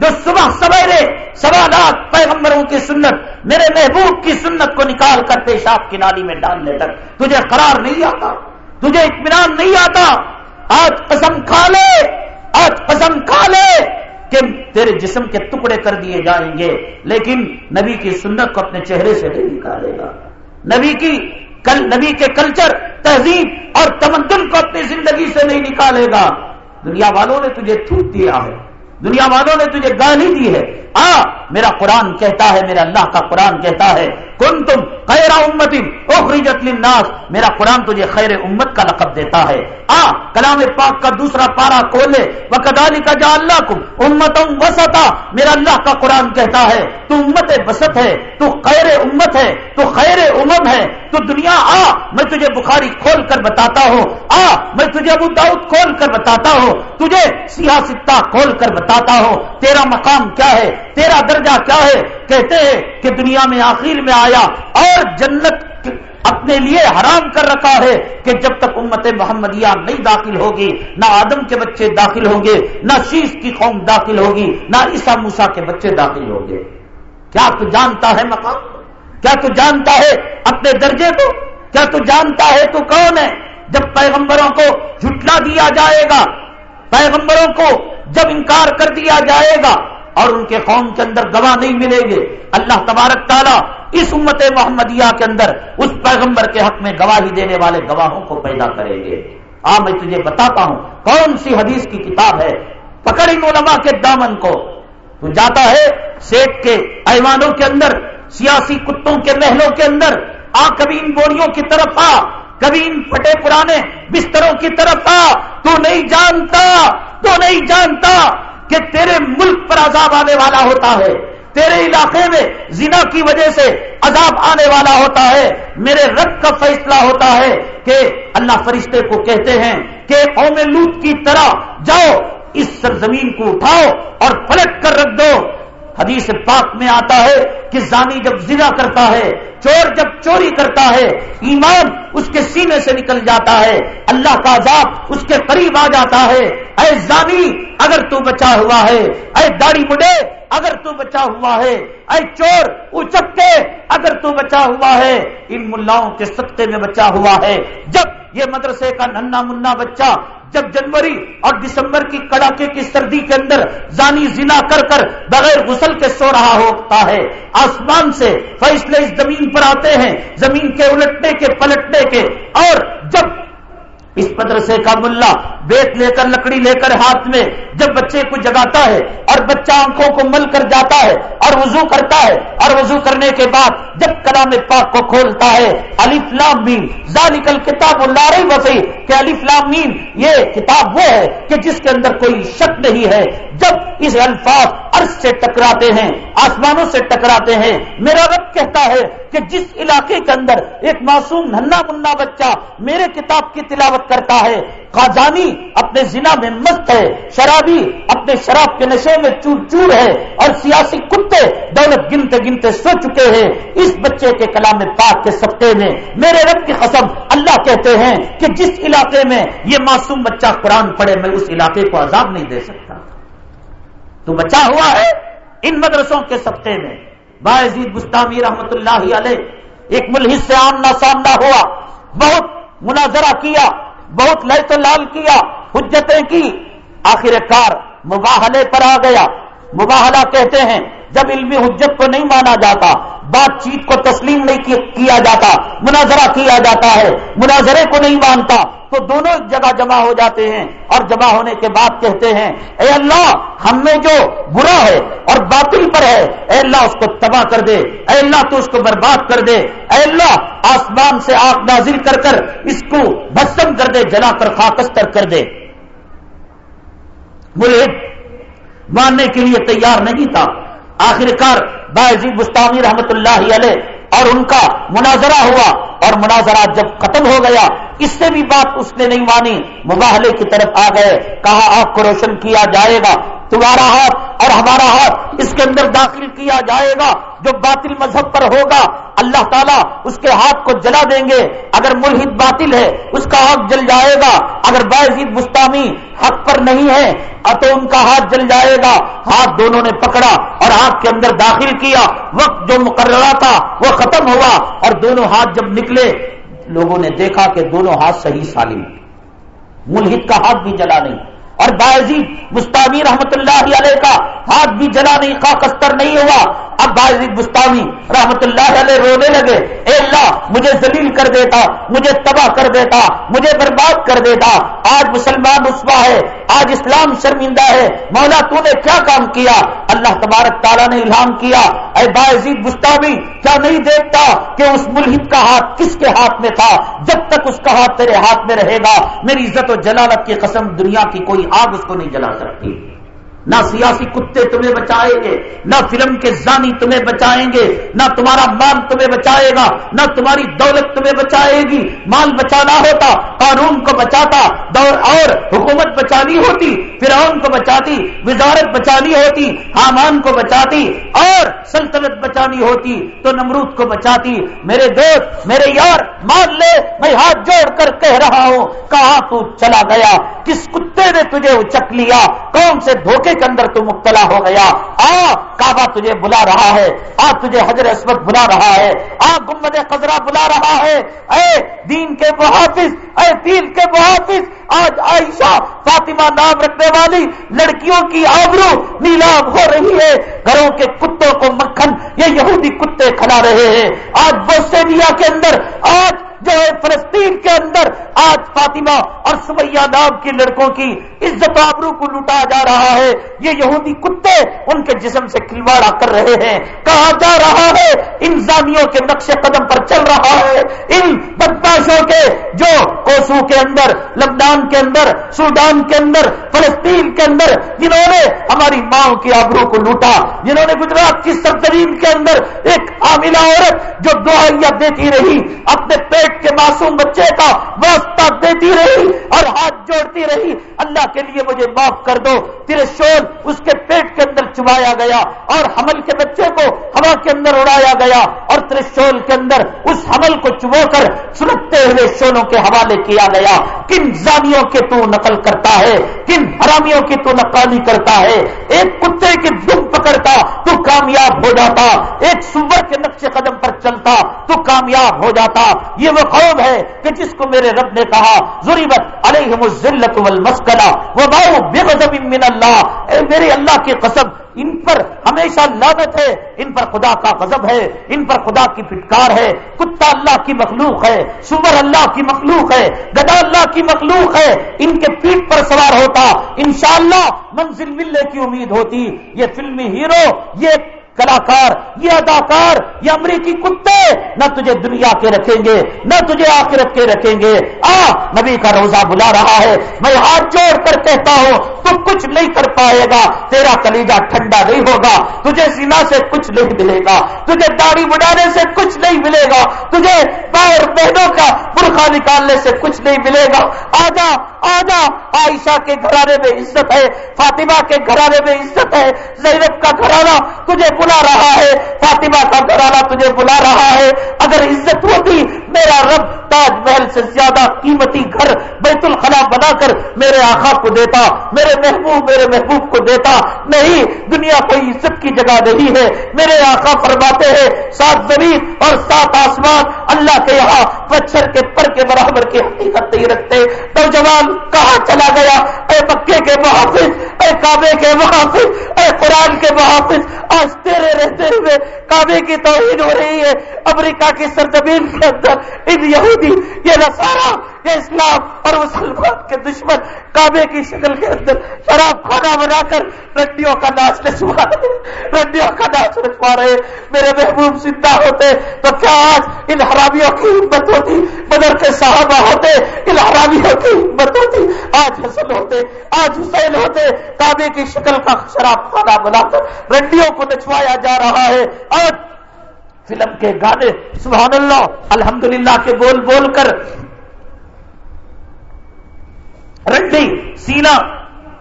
Speaker 2: جو صبح سویرے سوا پیغمبروں کی سنت، میرے محبوب کی سنت کو نکال کر پیشاب کی نالی میں ڈالنے تک تجھے قرار نہیں آتا، تجھے اطمینان نہیں آتا، آج قسم کھا لے، آج قسم کھا لے کہ تیرے جسم کے ٹکڑے کر دیے جائیں گے، لیکن نبی کی سنت کو اپنے چہرے سے نہیں نکالے گا۔ نبی کی کل نبی کے کلچر، تہذیب اور تمدن کو اپنی زندگی سے نہیں نکالے گا۔ دنیا والوں نے تجھے تھوک دیا ہے۔ دنیا والوں نے تجھے گالی دی ہے۔ آ، میرا قرآن کہتا ہے، میرا اللہ کا قرآن کہتا ہے۔ کن تم خیر امت اخرجت للناس۔ میرا قرآن تجھے خیر امت کا لقب دیتا ہے۔ آ، کلام پاک کا دوسرا پارا کھولے۔ وہ کدالی کا جا اللہ کو امتوں وسطا۔ میرا اللہ کا قرآن کہتا ہے، تو امت وسط ہے، تو خیر امت ہے، تو خیر امم ہے۔ تو دنیا، آ، میں تجھے بخاری کھول کر بتاتا ہوں۔ آ، میں تجھے ابو داؤد کھول کر بتاتا ہوں۔ تجھے سیاستہ کھول کر بتاتا ہوں۔ تیرا مقام کیا ہے؟ تیرا درجہ کیا ہے؟ کہتے ہیں کہ دنیا میں آخر میں آیا اور جنت اپنے لیے حرام کر رکھا ہے کہ جب تک امت محمدیہ نہیں داخل ہوگی، نہ آدم کے بچے داخل ہوں گے، نہ شیش کی قوم داخل ہوگی، نہ عیسا موسا کے بچے داخل ہوں گے۔ کیا تو جانتا ہے مقام؟ کیا تو جانتا ہے اپنے درجے کو؟ کیا تو جانتا ہے تو کون ہے؟ جب پیغمبروں کو جھٹلا دیا جائے گا، پیغمبروں کو جب انکار کر دیا جائے گا اور ان کے قوم کے اندر گواہ نہیں ملیں گے۔ اللہ تبارک تعالیٰ اس امت محمدیہ کے اندر اس پیغمبر کے حق میں گواہی دینے والے گواہوں کو پیدا کریں گے۔ آ، میں تجھے بتاتا ہوں، کون سی حدیث کی کتاب ہے؟ پکڑ ان علماء کے دامن کو۔ تو جاتا ہے سیٹ کے ایوانوں کے اندر، سیاسی کتوں کے محلوں کے اندر۔ آ، کبھی ان بوریوں کی طرف آ، کبھی ان پھٹے پرانے بستروں کی طرف آ۔ تو نہیں جانتا، تو نہیں جانتا۔ کہ تیرے ملک پر عذاب آنے والا ہوتا ہے، تیرے علاقے میں زنا کی وجہ سے عذاب آنے والا ہوتا ہے، میرے رب کا فیصلہ ہوتا ہے کہ اللہ فرشتے کو کہتے ہیں کہ قوم لوت کی طرح جاؤ، اس سرزمین کو اٹھاؤ اور پلٹ کر رکھ دو۔ حدیث پاک میں آتا ہے کہ زانی جب زنا کرتا ہے، چور جب چوری کرتا ہے، ایمان اس کے سینے سے نکل جاتا ہے، اللہ کا عذاب اس کے قریب آ جاتا ہے۔ اے زانی، اگر تو بچا ہوا ہے، اے داڑی بڑے اگر تو بچا ہوا ہے، اے چور اچکے اگر تو بچا ہوا ہے، ان ملاؤں کے سطح میں بچا ہوا ہے۔ جب یہ مدرسے کا ننا منا بچہ جب جنوری اور دسمبر کی کڑاکے کی سردی کے اندر زانی زنا کر کر بغیر غسل کے سو رہا ہوتا ہے۔ آسمان سے فیصلے اس زمین پر آتے ہیں، زمین کے الٹنے کے پلٹنے کے۔ اور جب اس مدرسے کا ملا، بیت لے کر، لکڑی لے کر ہاتھ میں، جب بچے کو جگاتا ہے اور بچہ آنکھوں کو مل کر جاتا ہے اور وضو کرتا ہے اور وضو کرنے کے بعد جب کلام پاک کو کھولتا ہے علی فلام مین ذالکل کتاب اللہ وسیع کہ علی فلام مین یہ کتاب وہ ہے کہ جس کے اندر کوئی شک نہیں ہے۔ جب اس الفاظ عرض سے ٹکراتے ہیں، آسمانوں سے ٹکراتے ہیں، میرا رب کہتا ہے کہ جس علاقے کے اندر ایک معصوم ننا منا بچہ میرے کتاب کی تلاوت کرتا ہے۔ قازانی اپنے ضلع میں مست ہے۔ شرابی اپنے شراب کے نشے میں چور چور ہے۔ اور سیاسی کتے دولت گنتے گنتے سو چکے ہیں۔ اس بچے کے کلام پاک کے سبتے میں میرے رب کی قسم اللہ کہتے ہیں کہ جس علاقے میں یہ معصوم بچہ قرآن پڑھے میں اس علاقے کو عذاب نہیں دے سکتا۔ تو بچا ہوا ہے ان مدرسوں کے سبتے میں۔ باعزید گستامی رحمت اللہ علیہ ایک ملحص سے آمنا سامنا ہوا۔ بہت مناظرہ کیا۔ بہت لہت لال کیا، حجتیں کی آخر کار مباہلے پر آ گیا۔ مباہلا کہتے ہیں جب علمی حجت کو نہیں مانا جاتا، بات چیت کو تسلیم نہیں کیا جاتا، مناظرہ کیا جاتا ہے، مناظرے کو نہیں مانتا، تو دونوں ایک جگہ جمع ہو جاتے ہیں اور جمع ہونے کے بعد کہتے ہیں، اے اللہ، ہم میں جو برا ہے اور باطل پر ہے، اے اللہ، اس کو تباہ کر دے، اے اللہ، تو اس کو برباد کر دے، اے اللہ، آسمان سے آگ نازل کر کر اس کو بسم کر دے، جلا کر خاکستر کر دے۔ ملحد، ماننے کے لیے تیار نہیں تھا۔ آخرکار باعزی مستانی رحمت اللہ علیہ اور ان کا مناظرہ ہوا اور مناظرہ جب ختم ہو گیا، اس سے بھی بات اس نے نہیں مانی، مباہلے کی طرف آ گئے، کہا آگ کو روشن کیا جائے گا۔ تمہارا ہاتھ اور ہمارا ہاتھ اس کے اندر داخل کیا جائے گا، جو باطل مذہب پر ہوگا، اللہ تعالیٰ اس کے ہاتھ کو جلا دیں گے۔ اگر ملحد باطل ہے، اس کا ہاتھ جل جائے گا۔ اگر باعزید مستانی حق پر نہیں ہے تو ان کا ہاتھ جل جائے گا۔ ہاتھ دونوں نے پکڑا اور ہاتھ کے اندر داخل کیا۔ وقت جو مقررہ تھا، وہ ختم ہوا اور دونوں ہاتھ جب نکلے، لوگوں نے دیکھا کہ دونوں ہاتھ صحیح سالم۔ ملحد کا ہاتھ بھی جلا نہیں۔ اور باعزید مستانی رحمت اللہ علیہ کا ہاتھ بھی جلا نہیں خاکستر نہیں ہوا۔ اب باعزید مستانی رحمت اللہ علیہ رونے لگے، اے اللہ، مجھے زلیل کر دیتا، مجھے تباہ کر دیتا، مجھے برباد کر دیتا، آج مسلمان رسوا ہے، آج اسلام شرمندہ ہے، مولا تو نے کیا کام کیا؟ اللہ تبارک تعالیٰ نے الہام کیا، اے باعزید گستابی کیا نہیں دیکھتا کہ اس ملحد کا ہاتھ کس کے ہاتھ میں تھا؟ جب تک اس کا ہاتھ تیرے ہاتھ میں رہے گا، میری عزت و جلالت کی قسم دنیا کی کوئی آگ اس کو نہیں جلا سکتی۔ نہ سیاسی کتے تمہیں بچائیں گے، نہ فلم کے زانی تمہیں بچائیں گے، نہ تمہارا مال تمہیں بچائے گا، نہ تمہاری دولت تمہیں بچائے گی۔ مال بچانا ہوتا، قانون کو بچاتا اور حکومت بچانی ہوتی، فرعون کو بچاتی، وزارت بچانی ہوتی، حامان کو بچاتی، اور سلطنت بچانی ہوتی، تو نمرود کو بچاتی۔ میرے دوست، میرے یار مان لے، میں ہاتھ جوڑ کر کہہ رہا ہوں، کہاں تو چلا گیا؟ کس کتے نے تجھے اچک لیا؟ کون سے دھوکے کے اندر تو مبتلا ہو گیا۔ آ، کعبہ تجھے بلا رہا ہے۔ آ، تجھے حضر اسمت بلا رہا ہے۔ آ، گمبد قزرا بلا رہا ہے۔ اے دین کے محافظ، اے دین کے محافظ، آج عائشہ، فاطمہ نام رکھنے والی لڑکیوں کی آبرو نیلام ہو رہی ہے۔ گھروں کے کتوں کو مکھن، یہ یہودی کتے کھلا رہے ہیں۔ آج بوسینیا کے اندر، آج جو ہے فلسطین کے اندر آج فاطمہ اور سمیا نام کی لڑکوں کی عزت آبرو کو لوٹا جا رہا ہے۔ یہ یہودی کتے ان کے جسم سے کھلواڑا کر رہے ہیں۔ کہا جا رہا ہے، ان زانیوں کے نقش قدم پر چل رہا ہے۔ ان بدماشوں کے جو کوسو کے اندر، لبنان کے اندر، سوڈان کے اندر، فلسطین کے اندر، جنہوں نے ہماری ماں کی آبرو کو لوٹا، جنہوں نے گجرات کی سرزمین کے اندر ایک عاملہ عورت جو دعائیاں دیتی رہی، اپنے پیٹ کے معصوم بچے کا واسطہ دیتی رہی اور ہاتھ جوڑتی رہی۔ اللہ کے لیے مجھے معاف کر دو۔ تیرے شور اس کے پیٹ کے اندر چبایا گیا اور حمل کے بچے کو ہوا کے اندر اڑایا گیا اور ترشول کے اندر اس حمل کو چبو کر سلگتے ہوئے شولوں کے حوالے کیا گیا۔ کن زانیوں کے تو نقل کرتا ہے، کن حرامیوں کی تو نقالی کرتا ہے۔ ایک کتے کی پکڑتا، تو کامیاب ہو جاتا۔ ایک سور کے نقش قدم پر چلتا، تو کامیاب ہو جاتا۔ یہ وہ قوم ہے کہ جس کو میرے رب نے کہا ضریبت علیہم الزلت والمسکنہ۔ وباؤ بغضب من اللہ۔ اے میرے اللہ کی قسم ان پر ہمیشہ لانت ہے، ان پر خدا کا غضب ہے، ان پر خدا کی پھٹکار ہے۔ کتا اللہ کی مخلوق ہے سور اللہ کی مخلوق ہے، گدا اللہ کی مخلوق ہے۔ ان کے پیٹ پر سوار ہوتا، انشاءاللہ منزل ملنے کی امید ہوتی۔ یہ فلمی ہیرو، یہ کلاکار، یہ اداکار، یہ امریکی کتے نہ تجھے دنیا کے رکھیں گے، نہ تجھے آخرت کے رکھیں گے۔ آ، نبی کا روزہ بلا رہا ہے، میں ہاتھ جوڑ کر کہتا ہوں، تو کچھ نہیں کر پائے گا، تیرا کلیجا ٹھنڈا نہیں ہوگا، تجھے سینا سے کچھ نہیں ملے گا، تجھے داڑھی بڑھانے سے کچھ نہیں ملے گا، تجھے باہر بہنوں کا برخا نکالنے سے کچھ نہیں ملے گا۔ آجا آجا عائشہ کے گھرانے میں عزت ہے، فاطمہ کے گھرانے میں عزت ہے، زینب کا گھرانہ تجھے بلا رہا ہے، فاطمہ کا گھرانہ تجھے بلا رہا ہے۔ اگر عزت ہوتی، میرا رب تاج محل سے زیادہ قیمتی گھر بیت الخلا بنا کر میرے آخا کو دیتا، میرے محبوب میرے محبوب کو دیتا۔ نہیں، دنیا کوئی عزت کی جگہ نہیں ہے۔ میرے آخا فرماتے ہیں، سات زمین اور سات آسمان اللہ کے یہاں پچھر کے پر کے برابر کی حقیقت نہیں رکھتے۔ نوجوان کہاں چلا گیا؟ اے مکے کے محافظ، اے کعبے کے محافظ، اے قرآن کے محافظ، آج تیرے رہتے ہوئے کعبے کی توہین ہو رہی ہے، امریکہ کی سرزمین کے اندر، ان یہودی یہ نسارا یہ اسلام اور مسلمان کے دشمن کعبے کی شکل کے اندر شراب کھانا بنا کر رنڈیوں کا ناچ نچوا رہے، رنڈیوں کا ناچ نچوا رہے۔ میرے محبوب زندہ ہوتے تو کیا آج ان حرامیوں کی ہمت ہوتی؟ بدر کے صحابہ ہوتے، ان حرامیوں کی ہمت ہوتی۔ آج حسن ہوتے، آج حسین ہوتے، کعبے کی شکل کا شراب کھانا بنا کر رنڈیوں کو نچوایا جا رہا ہے۔ آج فلم کے گانے، سبحان اللہ، الحمدللہ کے بول بول کر رنڈی سینا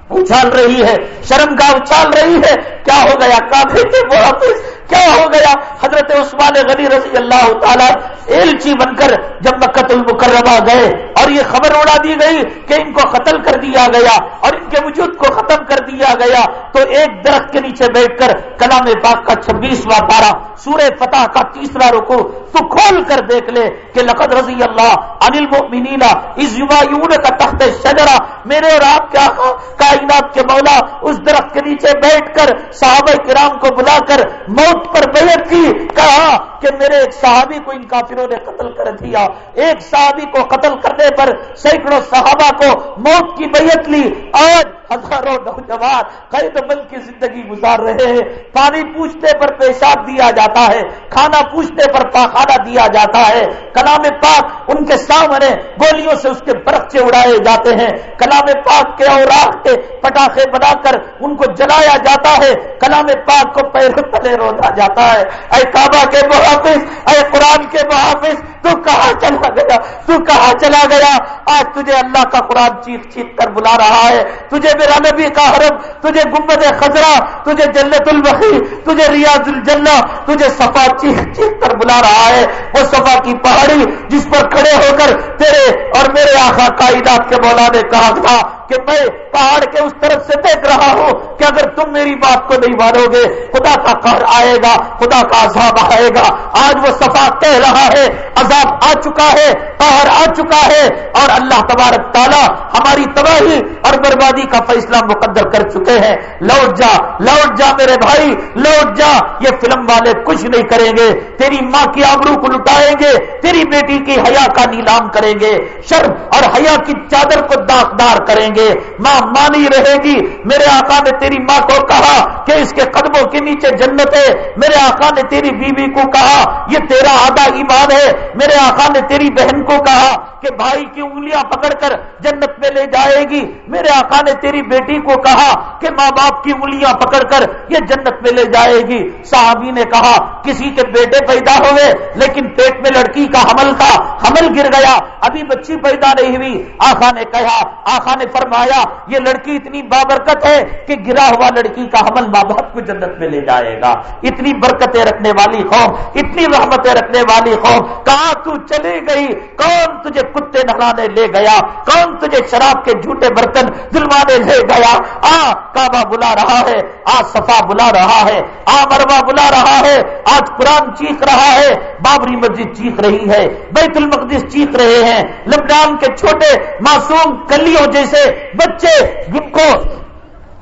Speaker 2: اچھال رہی ہے، شرم کا اچھال رہی ہے، کیا ہو گیا؟ کافی کے کیا ہو گیا؟ حضرت عثمان غنی رضی اللہ تعالیٰ ایلچی بن کر جب مکت المکرمہ گئے اور یہ خبر اڑا دی گئی کہ ان کو قتل کر دیا گیا اور ان کے وجود کو ختم کر دیا گیا، تو ایک درخت کے نیچے بیٹھ کر کلام پاک کا چھبیسواں پارا سورہ فتح کا تیسرا رکو تو کھول کر دیکھ لے کہ لقد رضی اللہ انل مینیلا اس یوا یون کا تخت شجرا میرے اور آپ کے آقا کائنات کے مولا، اس درخت کے نیچے بیٹھ کر صحابہ کرام کو بلا کر موت پر بیعت کی کہا کہ میرے ایک صحابی کو ان کافروں نے قتل کر دیا۔ ایک صحابی کو قتل کرنے پر سینکڑوں صحابہ کو موت کی بیعت لی۔ آج ہزاروں نوجوان قید بند کی زندگی گزار رہے ہیں۔ پانی پوچھنے پر پیشاب دیا جاتا ہے۔ کھانا پوچھنے پر پاخانہ دیا جاتا ہے۔ کلام پاک ان کے سامنے گولیوں سے اس کے برقچے اڑائے جاتے ہیں۔ کلام پاک کے اور کے پٹاخے بنا کر ان کو جلایا جاتا ہے۔ کلام پاک کو پیر تلے روزا جاتا ہے۔ اے کعبہ کے محافظ اے قرآن کے محافظ تو کہاں چلا گیا؟ تو کہاں چلا گیا؟ آج تجھے اللہ کا قرآن چیخ چیخ کر بلا رہا ہے۔ تجھے میرا نبی کا حرم، تجھے گمبد خزرا تجھے جنت البقی تجھے ریاض الجنہ، تجھے صفا چیخ چیخ کر بلا رہا ہے۔ وہ صفا کی پہاڑی جس پر کھڑے ہو کر تیرے اور میرے آخا کائنات کے مولا نے کہا تھا کہ میں پہاڑ کے اس طرف سے دیکھ رہا ہوں کہ اگر تم میری بات کو نہیں مانو گے، خدا کا قہر آئے گا، خدا کا عذاب آئے گا۔ آج وہ صفا کہہ رہا ہے، عذاب آ چکا ہے، قہر آ چکا ہے اور اللہ تبارک تعالیٰ ہماری تباہی اور بربادی کا فیصلہ مقدر کر چکے ہیں۔ لوٹ جا لوٹ جا میرے بھائی، لوٹ جا، یہ فلم والے کچھ نہیں کریں گے۔ تیری ماں کی آبرو کو لٹائیں گے، تیری بیٹی کی حیا کا نیلام کریں گے۔ شرم اور حیا کی چادر کو داغدار کریں گے۔ ماں مانی رہے گی، میرے آقا نے تیری ماں کو کہا کہ اس کے قدموں کے نیچے جنت ہے۔ میرے آقا نے تیری بیوی کو کہا، یہ تیرا آدھا ایمان ہے میرے آقا نے تیری بہن کو کہا کہ بھائی کی انگلیاں پکڑ کر جنت میں لے جائے گی۔ میرے آقا نے تیری بیٹی کو کہا کہ ماں باپ کی انگلیاں پکڑ کر یہ جنت میں لے جائے گی۔ صحابی نے کہا، کسی کے بیٹے پیدا ہوئے، لیکن پیٹ میں لڑکی کا حمل تھا، حمل گر گیا، ابھی بچی پیدا نہیں ہوئی۔ آخا نے کہا آخا نے فرمایا، یہ لڑکی اتنی بابرکت ہے کہ گرا ہوا لڑکی کا حمل ماں باپ کو جنت میں لے جائے گا۔ اتنی برکتیں رکھنے والی قوم، اتنی رحمتیں رکھنے والی قوم، کہاں تو چلی گئی؟ کون تجھے کتے نہلانے لے گیا، کون تجھے شراب کے جھوٹے برتن دلوانے لے گیا؟ آ، کعبہ بلا رہا ہے آج صفا بلا رہا ہے، آ مروا بلا رہا ہے، آج قرآن چیخ رہا ہے، بابری مسجد چیخ رہی ہے، بیت المقدس چیخ رہے ہیں، لبنان کے چھوٹے معصوم کلیوں جیسے بچے جن کو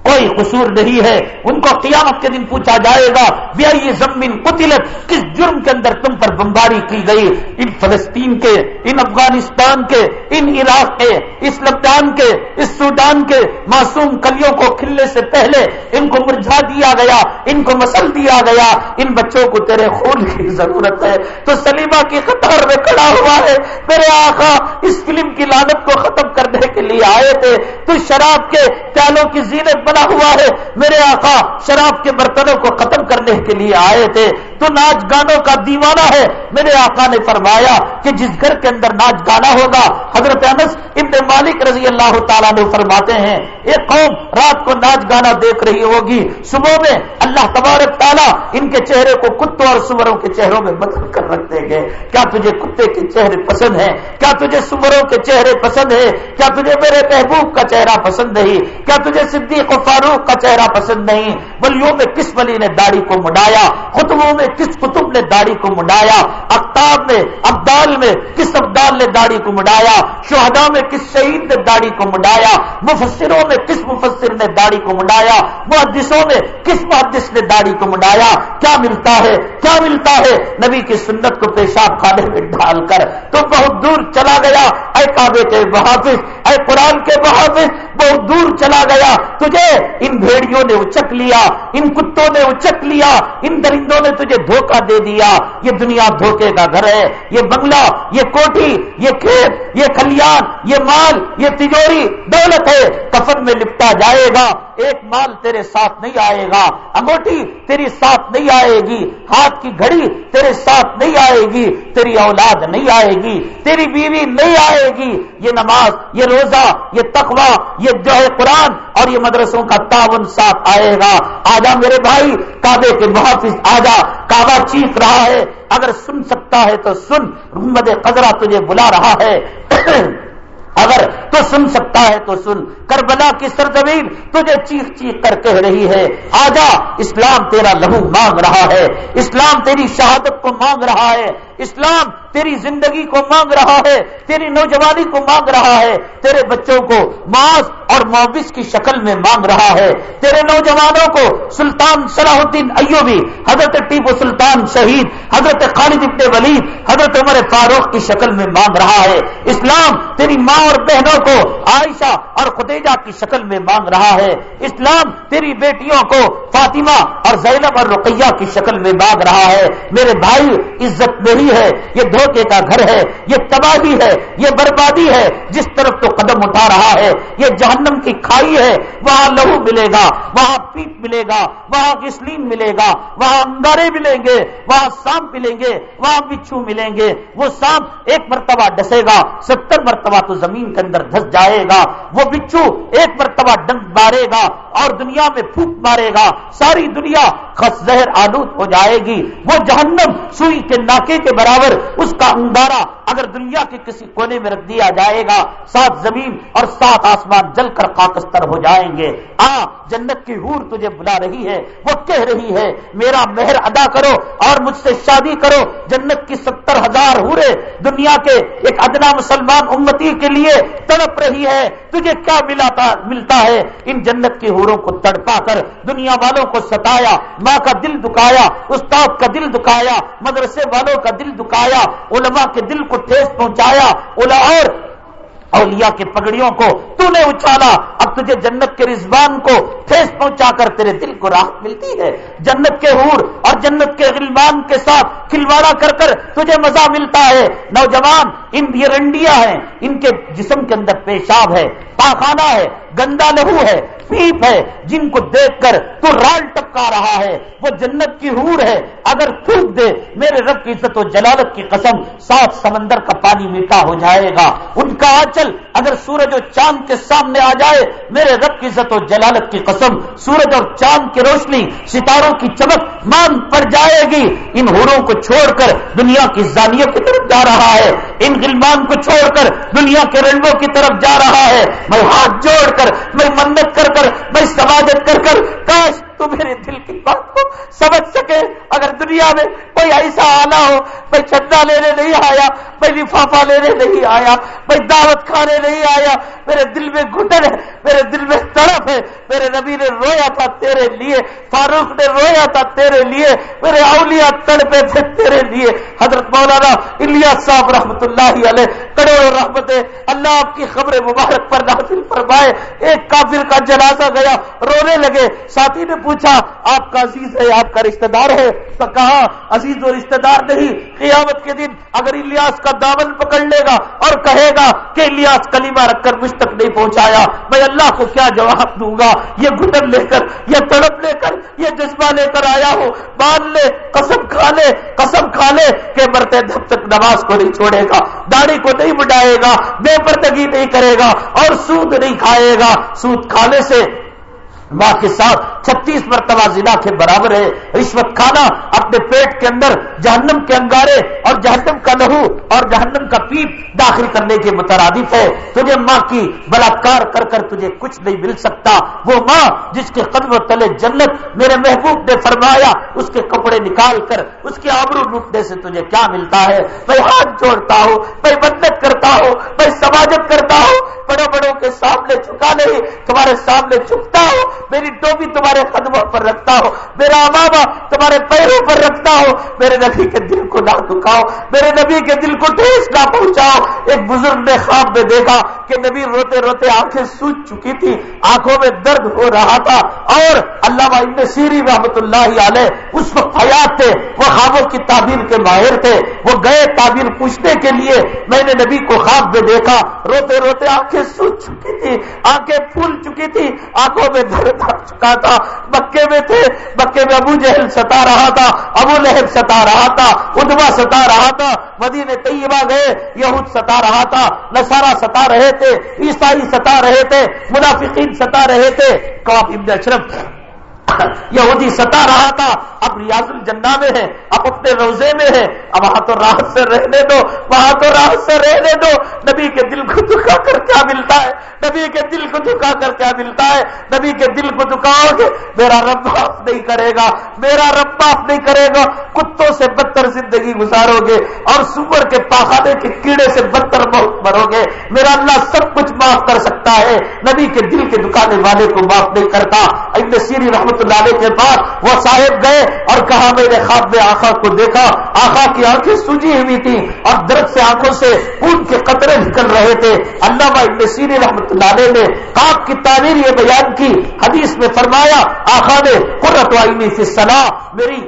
Speaker 2: کوئی قصور نہیں ہے۔ ان کو قیامت کے دن پوچھا جائے گا یہ زمین قتلت؟ کس جرم کے اندر تم پر بمباری کی گئی؟ ان فلسطین کے، ان افغانستان کے، ان عراق کے، اس لبنان کے، اس سوڈان کے معصوم کلیوں کو کھلنے سے پہلے ان کو مرجھا دیا گیا، ان کو مسل دیا گیا۔ ان بچوں کو تیرے خون کی ضرورت ہے۔ تو سلیمہ کی قطار میں کھڑا ہوا ہے۔ میرے آقا اس فلم کی لانت کو ختم کرنے کے لیے آئے تھے۔ تو شراب کے پیالوں کی زینت بنا ہوا ہے۔ میرے آقا، شراب کے برتنوں کو ختم کرنے کے لیے آئے تھے۔ تو ناچ گانوں کا دیوانہ ہے۔ میرے آقا نے فرمایا کہ جس گھر کے اندر ناچ گانا ہوگا، حضرت انس ابن مالک رضی اللہ تعالیٰ نے فرماتے ہیں ایک قوم رات کو ناچ گانا دیکھ رہی ہوگی۔ صبح میں اللہ تبارک تعالیٰ ان کے چہرے کو کتوں اور سوروں کے چہروں میں بدل کر رکھ دیں گے کیا تجھے کتے کے چہرے پسند ہیں؟ کیا تجھے سوروں کے چہرے پسند ہے کیا تجھے میرے محبوب کا چہرہ پسند نہیں؟ کیا تجھے صدیق و فاروق کا چہرہ پسند نہیں؟ ولیوں میں کس ولی نے داڑھی کو مڈایا خطبوں میں کس کتب نے داڑھی کو مڈایا اختاب میں ابدال میں کس ابدال نے داڑھی کو مڈایا شہدا میں کس شہید نے داڑھی کو مڈایا مفسروں میں کس مفسر نے داڑھی کو مڈایا محدثوں میں کس محدث نے داڑھی کو مڈایا کیا ملتا ہے؟ کیا ملتا ہے؟ نبی کی سنت کو پیشاب کھانے میں ڈال کر تو بہت دور چلا گیا۔ اے کعبے کے محافظ، اے قرآن کے محافظ بہت دور چلا گیا۔ تجھے ان بھیڑیوں نے اچک لیا، ان کتوں نے اچک لیا، ان درندوں نے تجھے دھوکہ دے دیا۔ یہ دنیا دھوکے کا گھر ہے، یہ بنگلہ، یہ کوٹھی، یہ کھیت، یہ کھلیان، یہ مال، یہ تجوری دولت ہے۔ کفن میں لپٹا جائے گا، ایک مال تیرے ساتھ نہیں آئے گا، انگوٹھی تیری ساتھ نہیں آئے گی، ہاتھ کی گھڑی تیرے ساتھ نہیں آئے گی، تیری اولاد نہیں آئے گی، تیری بیوی نہیں آئے گی۔ یہ نماز، یہ روزہ، یہ تقوی یہ جو ہے قرآن اور یہ مدرسوں کا تعاون ساتھ آئے گا۔ آجا میرے بھائی، کعبے کے محافظ آجا، کعبہ چیخ رہا ہے۔ اگر سن سکتا ہے تو سن۔ محمد قدرہ تجھے بلا رہا ہے۔ اگر تو سن سکتا ہے تو سن۔ کربلا کی سرزمین تجھے چیخ چیخ کر کہہ رہی ہے۔ آجا، اسلام تیرا لہو مانگ رہا ہے۔ اسلام تیری شہادت کو مانگ رہا ہے۔ اسلام تیری زندگی کو مانگ رہا ہے، تیری نوجوانی کو مانگ رہا ہے، تیرے بچوں کو ماس اور معاوض کی شکل میں مانگ رہا ہے۔ تیرے نوجوانوں کو سلطان صلاح الدین ایوبی، حضرت ٹیپو سلطان شہید، حضرت خالد ابن ولید، حضرت عمر فاروق کی شکل میں مانگ رہا ہے۔ اسلام تیری ماں اور بہنوں کو عائشہ اور خدیجہ کی شکل میں مانگ رہا ہے۔ اسلام تیری بیٹیوں کو فاطمہ اور زینب اور رقیہ کی شکل میں مانگ رہا ہے۔ میرے بھائی، عزت نہیں ہے، یہ دھوکے کا گھر ہے، یہ تباہی ہے، یہ بربادی ہے، جس طرف تو قدم اٹھا رہا ہے، یہ جہنم کی کھائی ہے، وہاں لہو ملے گا، وہاں پیٹ ملے گا، وہاں کسلیم ملے گا، وہاں انگارے ملیں گے، وہاں سانپ ملیں گے، وہاں بچھو ملیں گے، وہ سانپ ایک مرتبہ ڈسے گا، ستر مرتبہ تو زمین کے اندر دھس جائے گا، وہ بچھو ایک مرتبہ ڈنگ مارے گا اور دنیا میں پھوک مارے گا، ساری دنیا خس زہر آلود ہو جائے گی، وہ جہنم سوئی کے ناکے کے برابر اس کا انگارا اگر دنیا کے کسی کونے میں رکھ دیا جائے گا، سات زمین اور سات آسمان جل کر خاکستر ہو جائیں گے۔ آ، جنت کی ہور تجھے بلا رہی ہے، وہ کہہ رہی ہے، میرا مہر ادا کرو اور مجھ سے شادی کرو۔ جنت کی ستر ہزار ہورے دنیا کے ایک ادنا مسلمان امتی کے لیے تڑپ رہی ہے، تجھے کیا ملتا ہے؟ ان جنت کی ہوروں کو تڑپا کر دنیا والوں کو ستایا، ماں کا دل دکھایا، استاد کا دل دکھایا، مدرسے والوں کا دل دکھایا علماء کے دل کو ٹھیس پہنچایا اولا اور اولیاء کے پگڑیوں کو تو نے اچھالا، اب تجھے جنت کے رضوان کو ٹھیس پہنچا کر تیرے دل کو راحت ملتی ہے۔ جنت کے حور اور جنت کے غلمان کے ساتھ کھلواڑا کر کر تجھے مزہ ملتا ہے۔ نوجوان، ان یہ رنڈیاں ہیں، ان کے جسم کے اندر پیشاب ہے، پاخانہ ہے، گندا لہو ہے پیپ ہے۔ جن کو دیکھ کر تو رال ٹپکا رہا ہے، وہ جنت کی حور ہے۔ اگر تھوک دے، میرے رب کی عزت و جلالت کی قسم سات سمندر کا پانی میٹھا ہو جائے گا۔ ان کا آچل اگر سورج اور چاند کے سامنے آ جائے، میرے رب کی عزت و جلالت کی قسم، سورج اور چاند کی روشنی، ستاروں کی چمک مان پڑ جائے گی۔ ان ہوروں کو چھوڑ کر دنیا کی زانیوں کی طرف جا رہا ہے۔ ان غلمان کو چھوڑ کر دنیا کے رنگوں کی طرف جا رہا ہے۔ میں ہاتھ جوڑ کر، میں منت کر کر، میں سماجت کر کر کاش تو میرے دل کی بات کو سمجھ سکے۔ اگر دنیا میں کوئی ایسا آنا ہو میں چندہ لینے نہیں آیا میں لفافہ لینے نہیں آیا میں دعوت کھانے نہیں آیا، میرے دل میں گھٹن ہے، میرے دل میں تڑپ ہے، میرے نبی نے رویا تھا تیرے لیے، فاروق نے رویا تھا تیرے لیے، میرے اولیاء تڑپے تھے تیرے لیے۔ حضرت مولانا الیاس صاحب رحمت اللہ علیہ کروڑوں رحمتیں اللہ آپ کی خبر مبارک پر نازل فرمائے۔ ایک کافر کا جنازہ گیا، رونے لگے، ساتھی نے پوچھا، آپ کا عزیز ہے، آپ کا رشتہ دار ہے؟ تو کہا، عزیز و رشتہ دار نہیں، قیامت کے دن اگر الیاس کا دامن پکڑ لے گا اور کہے گا کہ الیاس کلیمہ رکھ کر مجھ تک نہیں پہنچایا، میں اللہ کو کیا جواب دوں گا؟ یہ گھٹن لے کر، یہ تڑپ لے کر، یہ جذبہ لے کر آیا ہو مان لے، قسم کھا لے، قسم کھا لے کہ مرتے جب تک نماز کو نہیں چھوڑے گا، داڑھی کو نہیں بٹائے گا، بے پردگی نہیں کرے گا اور سود نہیں کھائے گا۔ سود کھانے سے ماں کے ساتھ چھتیس مرتبہ زنا کے برابر ہے، رشوت کھانا اپنے پیٹ کے اندر جہنم کے انگارے اور جہنم کا لہو اور جہنم کا پیپ داخل کرنے کے مترادف ہے۔ تجھے ماں کی بلاکار کر کر تجھے کچھ نہیں مل سکتا۔ وہ ماں جس کے قدم تلے جنت میرے محبوب نے فرمایا، اس کے کپڑے نکال کر، اس کے آبرو لوٹنے سے تجھے کیا ملتا ہے؟ میں ہاتھ جوڑتا ہوں، میں بدت کرتا ہوں، میں سماجت کرتا ہوں، بڑوں بڑوں کے سامنے چکا نہیں، تمہارے سامنے چکتا ہوں، میری ٹوپی تمہارے قدموں پر رکھتا ہو میرا بابا تمہارے پیروں پر رکھتا ہو میرے نبی کے دل کو نہ دکھاؤ میرے نبی کے دل کو ٹھیس نہ پہنچاؤ۔ ایک بزرگ نے خواب میں دیکھا۔ کہ نبی روتے روتے آنکھیں سوچ چکی تھی، آنکھوں میں درد ہو رہا تھا۔ اور اللہ ابن سیری رحمت اللہ علیہ اس وقت حیات تھے، وہ خوابوں کی تعبیر کے ماہر تھے۔ وہ گئے تعبیر پوچھنے کے لیے، میں نے نبی کو خواب میں دیکھا، روتے روتے آنکھیں سوچ چکی تھی، آنکھیں پھول چکی تھی، آنکھوں میں درد چکا تھا۔ مکے میں تھے، مکے میں ابو جہل ستا رہا تھا، ابو لہب ستا رہا تھا ادوا ستا رہا تھا مدینے طیبہ گئے، یہود ستا رہا تھا نسارا ستا رہے تھے عیسائی ستا رہے تھے منافقین ستا رہے تھے کاب ابن اشرف یہودی ستا رہا تھا، اب ریاض الجنہ میں ہے، اب اپنے روزے میں ہے، اب وہاں تو راحت سے رہنے دو، وہاں تو راحت سے رہنے دو۔ نبی کے دل کو دکھا کر کیا ملتا ہے؟ نبی کے دل کو دکھا کر کیا ملتا ہے؟ نبی کے دل کو دکھاؤ گے، میرا رب معاف نہیں کرے گا، میرا رب معاف نہیں کرے گا۔ کتوں سے بدتر زندگی گزارو گے؟ اور سور کے پاخانے کے کیڑے سے بدتر بہت مرو گے؟ میرا اللہ سب کچھ معاف کر سکتا ہے، نبی کے دل کے دکانے والے کو معاف نہیں کرتا۔ ابن سیری رحمت اللہ علیہ کے پاس وہ صاحب گئے اور کہا میرے خواب میں آخا کو دیکھا۔ آخا کی آنکھیں سوجی ہوئی تھی اور درد سے آنکھوں سے خون کے قطرے نکل رہے تھے۔ اللہ ابن سیری رحمت اللہ علیہ نے خواب کی تعمیر یہ بیان کی۔ حدیث میں فرمایا آخا نے قرت وائی فی میری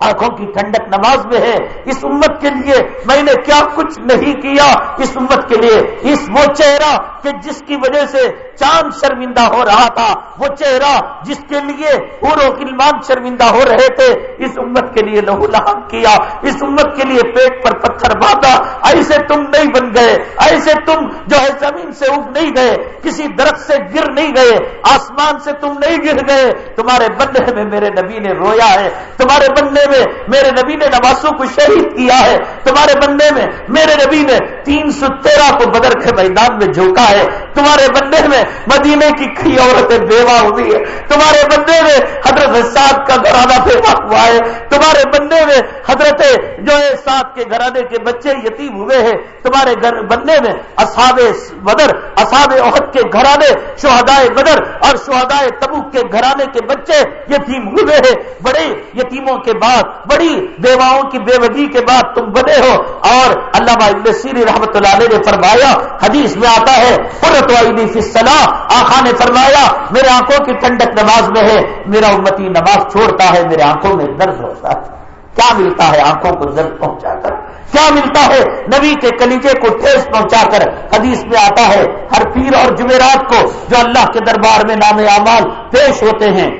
Speaker 2: آنکھوں کی ٹھنڈک نماز میں ہے۔ اس امت کے لیے میں نے کیا کچھ نہیں کیا۔ اس امت کے لیے، اس وہ چہرہ کہ جس کی وجہ سے چاند شرمندہ ہو رہا تھا، وہ چہرہ جس کے لیے پورو کلمان شرمندہ ہو رہے تھے، اس امت کے لیے لہو لہب کیا، اس امت کے لیے پیٹ پر پتھر باندھا، ایسے تم نہیں بن گئے، ایسے تم جو ہے زمین سے اگ نہیں گئے، کسی درخت سے گر نہیں گئے، آسمان سے تم نہیں گر گئے، تمہارے بننے میں میرے نبی نے رویا ہے، تمہارے بننے میں میرے نبی نے نوازوں کو شہید کیا ہے، تمہارے بننے میں میرے نبی نے تین سو تیرہ کو بدر کے میدان میں جھوکا ہے، تمہارے بننے میں مدینے کی کئی عورتیں بیوہ ہوئی ہے تمہارے بننے میں حضرت سات کا گھرانہ بیوہ ہوا ہے. تمہارے بننے میں حضرت جو ہے سات کے گھرانے کے بچے یتیم ہوئے ہیں. تمہارے گھر بننے میں اصحاب بدر، اصحاب عہد کے گھرانے، شہدائے بدر اور شہدائے تبوک کے گھرانے کے بچے یتیم ہوئے ہیں. بڑے یتیموں کے بعد، بڑی بیواؤں کی بے کے بعد تم بنے ہو. اور علامہ ابن سیری رحمت اللہ علیہ نے فرمایا، حدیث میں آتا ہے قرت وعیدی فی الصلاح۔ آخا نے فرمایا، میرے آنکھوں کی ٹھنڈک نماز میں ہے، میرا امتی نماز چھوڑتا ہے، میرے آنکھوں میں درد ہوتا ہے۔ کیا ملتا ہے آنکھوں کو درد پہنچا کر کیا ملتا ہے نبی کے کلیجے کو ٹھیس پہنچا کر حدیث میں آتا ہے، ہر پیر اور جمعرات کو جو اللہ کے دربار میں نام اعمال پیش ہوتے ہیں۔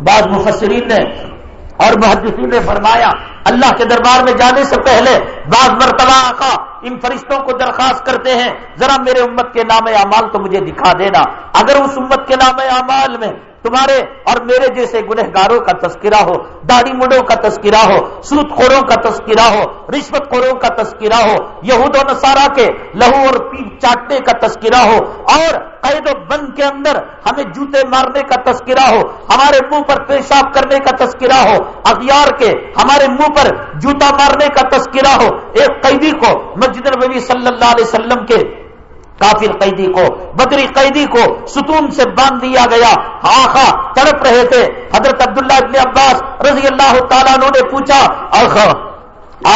Speaker 2: بعض مفسرین نے اور محدثین نے فرمایا، اللہ کے دربار میں جانے سے پہلے بعض مرتبہ آقا ان فرشتوں کو درخواست کرتے ہیں، ذرا میرے امت کے نام اعمال تو مجھے دکھا دینا۔ اگر اس امت کے نام اعمال میں تمہارے اور میرے جیسے گنہگاروں کا تذکرہ ہو، داڑھی مڈوں کا تذکرہ ہو سوت خوروں کا تذکرہ ہو، رشوت خوروں کا تذکرہ ہو، یہود و نصارہ کے لہو اور پیپ چاٹنے کا تذکرہ ہو، اور قید و بند کے اندر ہمیں جوتے مارنے کا تذکرہ ہو، ہمارے منہ پر پیشاب کرنے کا تذکرہ ہو، اغیار کے ہمارے منہ پر جوتا مارنے کا تذکرہ ہو، ایک قیدی کو مسجد نبوی صلی اللہ علیہ وسلم کے کافر قیدی کو، بدری قیدی کو ستون سے باندھ دیا گیا۔ آخا تڑپ رہے تھے۔ حضرت عبداللہ ابن عباس رضی اللہ تعالیٰ نے پوچھا، آخا،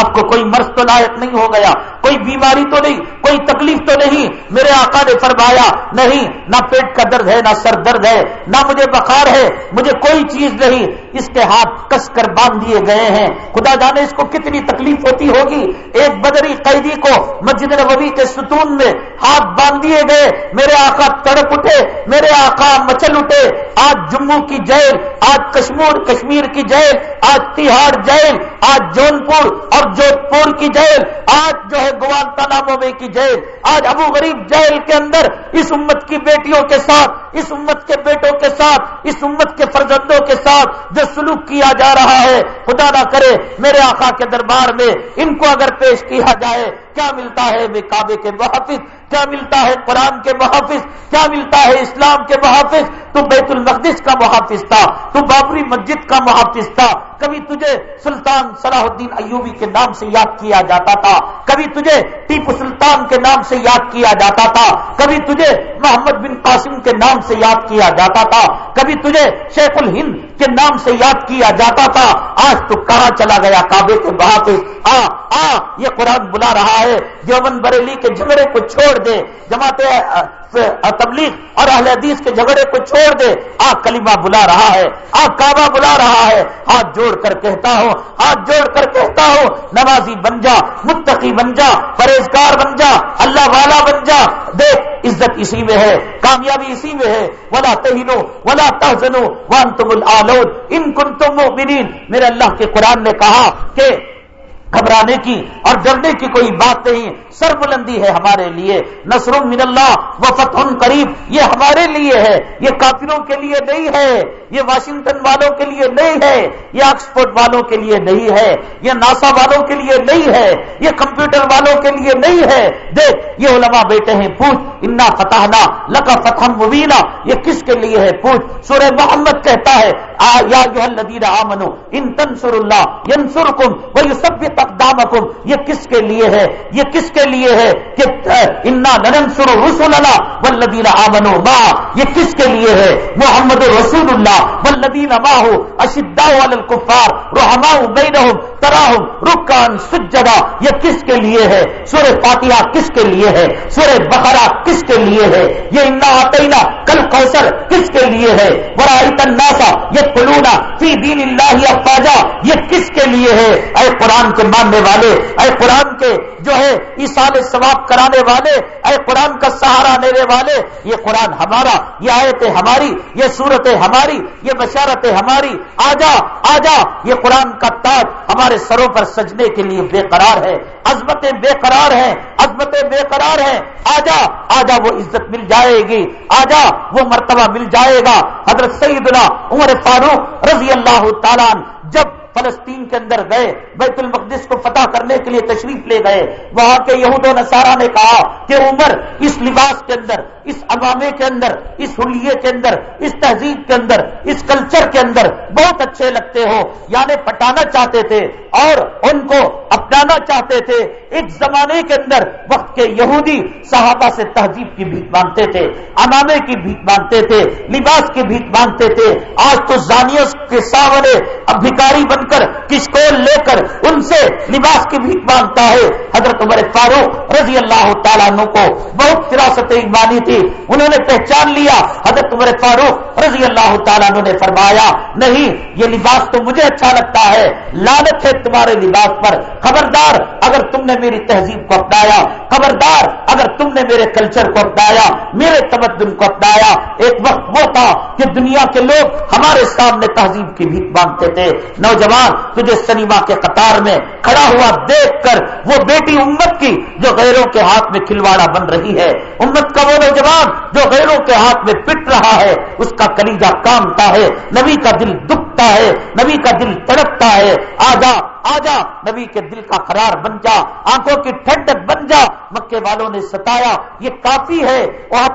Speaker 2: آپ کو کوئی مرض تو لائق نہیں ہو گیا۔ کوئی بیماری تو نہیں، کوئی تکلیف تو نہیں۔ میرے آقا نے فرمایا، نہیں، نہ پیٹ کا درد ہے، نہ سر درد ہے، نہ مجھے بخار ہے، مجھے کوئی چیز نہیں۔ اس کے ہاتھ کس کر باندھ دیے گئے ہیں۔ خدا جانے اس کو کتنی تکلیف ہوتی ہوگی۔ ایک بدری قیدی کو مسجد نبوی کے ستون میں ہاتھ باندھ دیے گئے۔ میرے آقا تڑپ اٹھے، میرے آقا مچل اٹھے۔ آج جموں کی جیل، آج کشمیر کشمیر کی جیل، آج تہاڑ جیل، آج جون پور اور جودھ پور کی جیل۔ آج جو ہے گوان تالابوں میں کی جیل۔ آج ابو غریب جیل کے اندر اس امت کی بیٹیوں کے ساتھ، اس امت کے بیٹوں کے ساتھ، اس امت کے فرزندوں کے ساتھ جو سلوک کیا جا رہا ہے۔ خدا نہ کرے، میرے آقا کے دربار میں ان کو اگر پیش کیا جائے، کیا ملتا ہے؟ میں کعبے کے محافظ کیا ملتا ہے قرآن کے محافظ؟ کیا ملتا ہے اسلام کے محافظ؟ تو بیت المقدس کا محافظ تھا، تو بابری مسجد کا محافظ تھا۔ کبھی تجھے سلطان صلاح الدین ایوبی کے نام سے یاد کیا جاتا تھا، کبھی تجھے ٹیپو سلطان کے نام سے یاد کیا جاتا تھا، کبھی تجھے محمد بن قاسم کے نام سے یاد کیا جاتا تھا، کبھی تجھے شیخ الہند کے نام سے یاد کیا جاتا تھا۔ آج تو کہاں چلا گیا کعبے کے محافظ؟ آ آ، یہ قرآن بلا رہا ہے۔ دیوبند بریلی کے جھگڑے کو چھوڑ دے جماعت تبلیغ اور اہل حدیث کے جھگڑے کو چھوڑ دے۔ آ کلمہ بلا رہا ہے آ کعبہ بلا رہا ہے۔ ہاتھ جوڑ کر کہتا ہوں، ہاتھ جوڑ کر کہتا ہوں، نمازی بن جا، متقی بن جا، پرہیزگار بن جا، اللہ والا بن جا۔ دیکھ، عزت اسی میں ہے، کامیابی اسی میں ہے۔ ولا تہینو ولا تحزنو، وانتم العالون۔ ان کنتم مؤمنین۔ میرے اللہ کے قرآن نے کہا کہ گھبرانے کی اور ڈرنے کی کوئی بات نہیں۔ سر بلندی ہے ہمارے لیے۔ نصر من اللہ و فتح قریب۔ یہ ہمارے لیے ہے۔ یہ کافروں کے لیے نہیں ہے۔ یہ واشنگٹن والوں کے لیے نہیں ہے۔ یہ آکسفورڈ والوں کے لیے نہیں ہے۔ یہ ناسا والوں کے لیے نہیں ہے۔ یہ کمپیوٹر والوں کے لیے نہیں ہے۔ دیکھ، یہ علماء بیٹے ہیں، پوچھ، انا فتح لکا فتح مبینہ یہ کس کے لیے ہے؟ پوچھ۔ سورہ محمد کہتا ہے آمنو، ان تنسر اللہ ینسر کم اقدامکم یہ کس کے لیے ہے؟ یہ کس کے لیے ہے کہ انا ننسر رسول اللہ ولدین آمنو ما یہ کس کے لیے ہے؟ محمد رسول اللہ ولدین ماہ اشدا الکفار رحما بینہم تراہم رکان سجدہ، یہ کس کے لیے ہے؟ سورہ فاتحہ کس کے لیے ہے؟ سورہ بقرہ کس کے لیے ہے؟ یہ انا آتینا، کل کوثر کس کے لیے ہے؟ بڑا الناسا یہ کلونا فی دین اللہ افاجا یہ کس کے لیے ہے؟ اے قرآن کے ماننے والے، اے قرآن کے جو ہے ایسال ثواب کرانے والے، اے قرآن کا سہارا لینے والے، یہ قرآن ہمارا، یہ آیتیں ہماری، یہ صورتیں ہماری، یہ بشارتیں ہماری آجا آجا یہ قرآن کا تاج ہمارے سروں پر سجنے کے لیے بے قرار ہے، عظمتیں بے قرار ہیں، عظمتیں بے قرار ہیں۔ آجا آجا وہ عزت مل جائے گی۔ آجا وہ مرتبہ مل جائے گا۔ حضرت سیدنا عمر فاروق رضی اللہ تعالیٰ جب فلسطین کے اندر گئے، بیت المقدس کو فتح کرنے کے لیے تشریف لے گئے۔ وہاں کے یہود و نصارہ نے کہا کہ عمر اس لباس کے اندر، اس عوامے کے اندر، اس حلیے کے اندر، اس تہذیب کے اندر، اس کلچر کے اندر بہت اچھے لگتے ہو یعنی پٹانا چاہتے تھے اور ان کو اپنانا چاہتے تھے۔ ایک زمانے کے اندر وقت کے یہودی صحابہ سے تہذیب کی بھیک مانگتے تھے امامے کی بھیک مانگتے تھے، لباس کی بھیک مانگتے تھے۔ آج تو زانیس کے سامنے اب بھکاری بن کر کشکول لے کر ان سے لباس کی بھیک مانگتا ہے؟ حضرت عمر فاروق رضی اللہ تعالیٰ عنہ کو بہت فراست ایمانی تھی۔ انہوں نے پہچان لیا۔ حضرت عمر فاروق رضی اللہ تعالیٰ عنہ نے فرمایا، نہیں، یہ لباس تو مجھے اچھا لگتا ہے۔ لالت ہے تمہارے لباس پر۔ خبردار، اگر تم نے میری تہذیب کو اپنایا۔ خبردار، اگر تم نے میرے کلچر کو اپنایا، میرے تمدن کو اپنایا۔ ایک وقت وہ تھا کہ دنیا کے لوگ ہمارے سامنے تہذیب کی بھیک مانگتے تھے۔ نوجوان تجھے سنیما کے قطار میں کھڑا ہوا دیکھ کر وہ بیٹی امت کی جو غیروں کے ہاتھ میں کھلواڑا بن رہی ہے، امت کا وہ نوجوان جو غیروں کے ہاتھ میں پٹ رہا ہے، اس کا کلیجا کامتا ہے، نبی کا دل دکھ دکھتا ہے، نبی کا دل تڑپتا ہے، آجا آجا، نبی کے دل کا قرار بن جا، آنکھوں کی ٹھنڈک بن جا، مکے والوں نے ستایا، یہ کافی ہے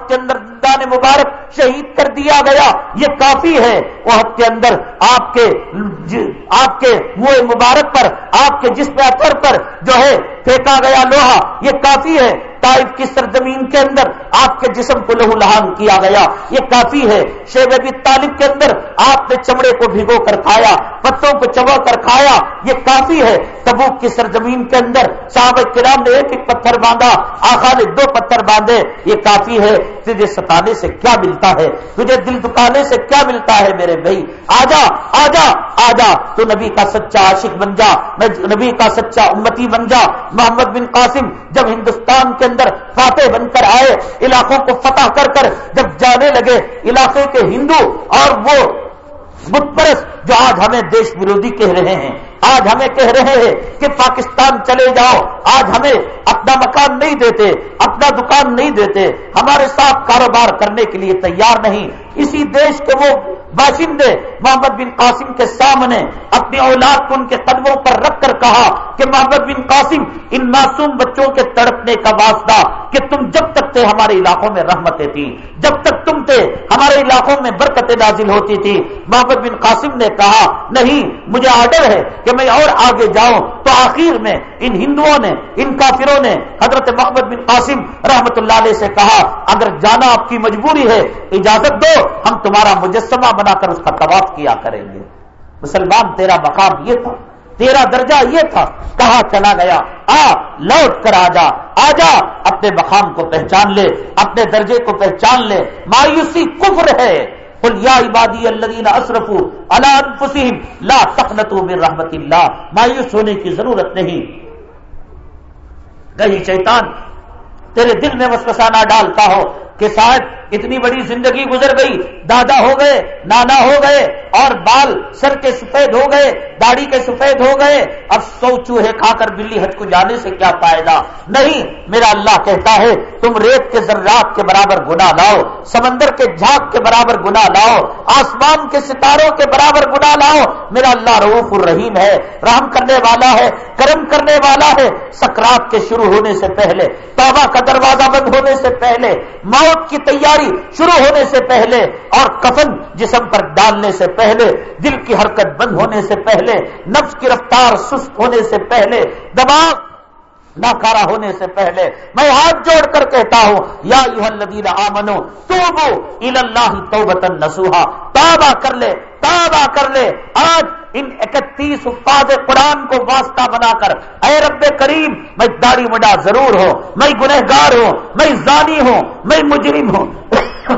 Speaker 2: کے اندر دان مبارک شہید کر دیا گیا، یہ کافی ہے کے اندر آپ کے آپ کے منہ مبارک پر، آپ کے جسم اثر پر جو ہے، پھینکا گیا لوہا، یہ کافی ہے۔ طائف کی سرزمین کے اندر آپ کے جسم کو لہو لہان کیا گیا۔ یہ کافی ہے۔ شیب ابی طالب کے اندر آپ نے چمڑے کو بھگو کر کھایا، پتوں کو چبا کر کھایا۔ یہ کافی ہے۔ تبوک کی سرزمین کے اندر صحابہ کرام نے ایک ایک پتھر باندھا آخا نے دو پتھر باندھے۔ یہ کافی ہے۔ تجھے ستانے سے کیا ملتا ہے؟ تجھے دل دکانے سے کیا ملتا ہے میرے بھائی؟ آجا آجا آجا۔ تو نبی کا سچا عاشق بن جا۔ میں نبی کا سچا امتی بن جا۔ محمد بن قاسم جب ہندوستان کے اندر فاتح بن کر آئے، علاقوں کو فتح کر کر جب جانے لگے علاقے کے ہندو اور وہ بت پرست جو آج ہمیں دیش ورودھی کہہ رہے ہیں۔ آج ہمیں کہہ رہے ہیں کہ پاکستان چلے جاؤ۔ آج ہمیں اپنا مکان نہیں دیتے، اپنا دکان نہیں دیتے۔ ہمارے ساتھ کاروبار کرنے کے لیے تیار نہیں۔ اسی دیش کے وہ باشندے محمد بن قاسم کے سامنے اپنی اولاد کو ان کے قدموں پر رکھ کر کہا کہ محمد بن قاسم، ان معصوم بچوں کے تڑپنے کا واسطہ کہ تم جب تک تھے ہمارے علاقوں میں رحمتیں تھیں، جب تک تم تھے ہمارے علاقوں میں برکتیں نازل ہوتی تھی محمد بن قاسم نے کہا، نہیں، مجھے آرڈر ہے کہ میں اور آگے جاؤں۔ تو آخر میں ان ہندوؤں نے، ان کافروں نے، حضرت محمد بن قاسم رحمت اللہ علیہ سے کہا، اگر جانا آپ کی مجبوری ہے، اجازت دو، ہم تمہارا مجسمہ بنا کر اس کا طواف کیا کریں گے۔ مسلمان، تیرا مقام یہ تھا، تیرا درجہ یہ تھا، کہاں چلا گیا؟ آ، لوٹ کر آ جا آ جا، اپنے مقام کو پہچان لے، اپنے درجے کو پہچان لے۔ مایوسی کفر ہے۔ یا عبادی اللہ علی اللہ لا تقنطوا من رحمت اللہ مایوس ہونے کی ضرورت نہیں۔ کہیں شیطان، تیرے دل میں وسوسہ ڈالتا ہو۔ کہ شاید اتنی بڑی زندگی گزر گئی، دادا ہو گئے، نانا ہو گئے، اور بال سر کے سفید ہو گئے، داڑھی کے سفید ہو گئے، اب سو چوہے کھا کر بلی حج کو جانے سے کیا فائدہ؟ نہیں، میرا اللہ کہتا ہے، تم ریت کے ذرات کے برابر گنا لاؤ، سمندر کے جھاگ کے برابر گنا لاؤ، آسمان کے ستاروں کے برابر گنا لاؤ۔ میرا اللہ روف الرحیم ہے، رحم کرنے والا ہے، کرم کرنے والا ہے۔ سکرات کے شروع ہونے سے پہلے، توبہ کا دروازہ بند ہونے سے پہلے موت کی تیاری شروع ہونے سے پہلے اور کفن جسم پر ڈالنے سے پہلے، دل کی حرکت بند ہونے سے پہلے، نفس کی رفتار سست ہونے سے پہلے، دماغ ناکارا ہونے سے پہلے، میں ہاتھ جوڑ کر کہتا ہوں، یا آمنو توبو اللہ توبتا نسوہا توبہ کر لے۔ توبہ کر لے۔ آج ان اکتیس حفاظ قرآن کو واسطہ بنا کر اے رب کریم، میں داڑھی مڈا ضرور ہوں، میں گنہگار ہوں، میں زانی ہوں، میں مجرم ہوں،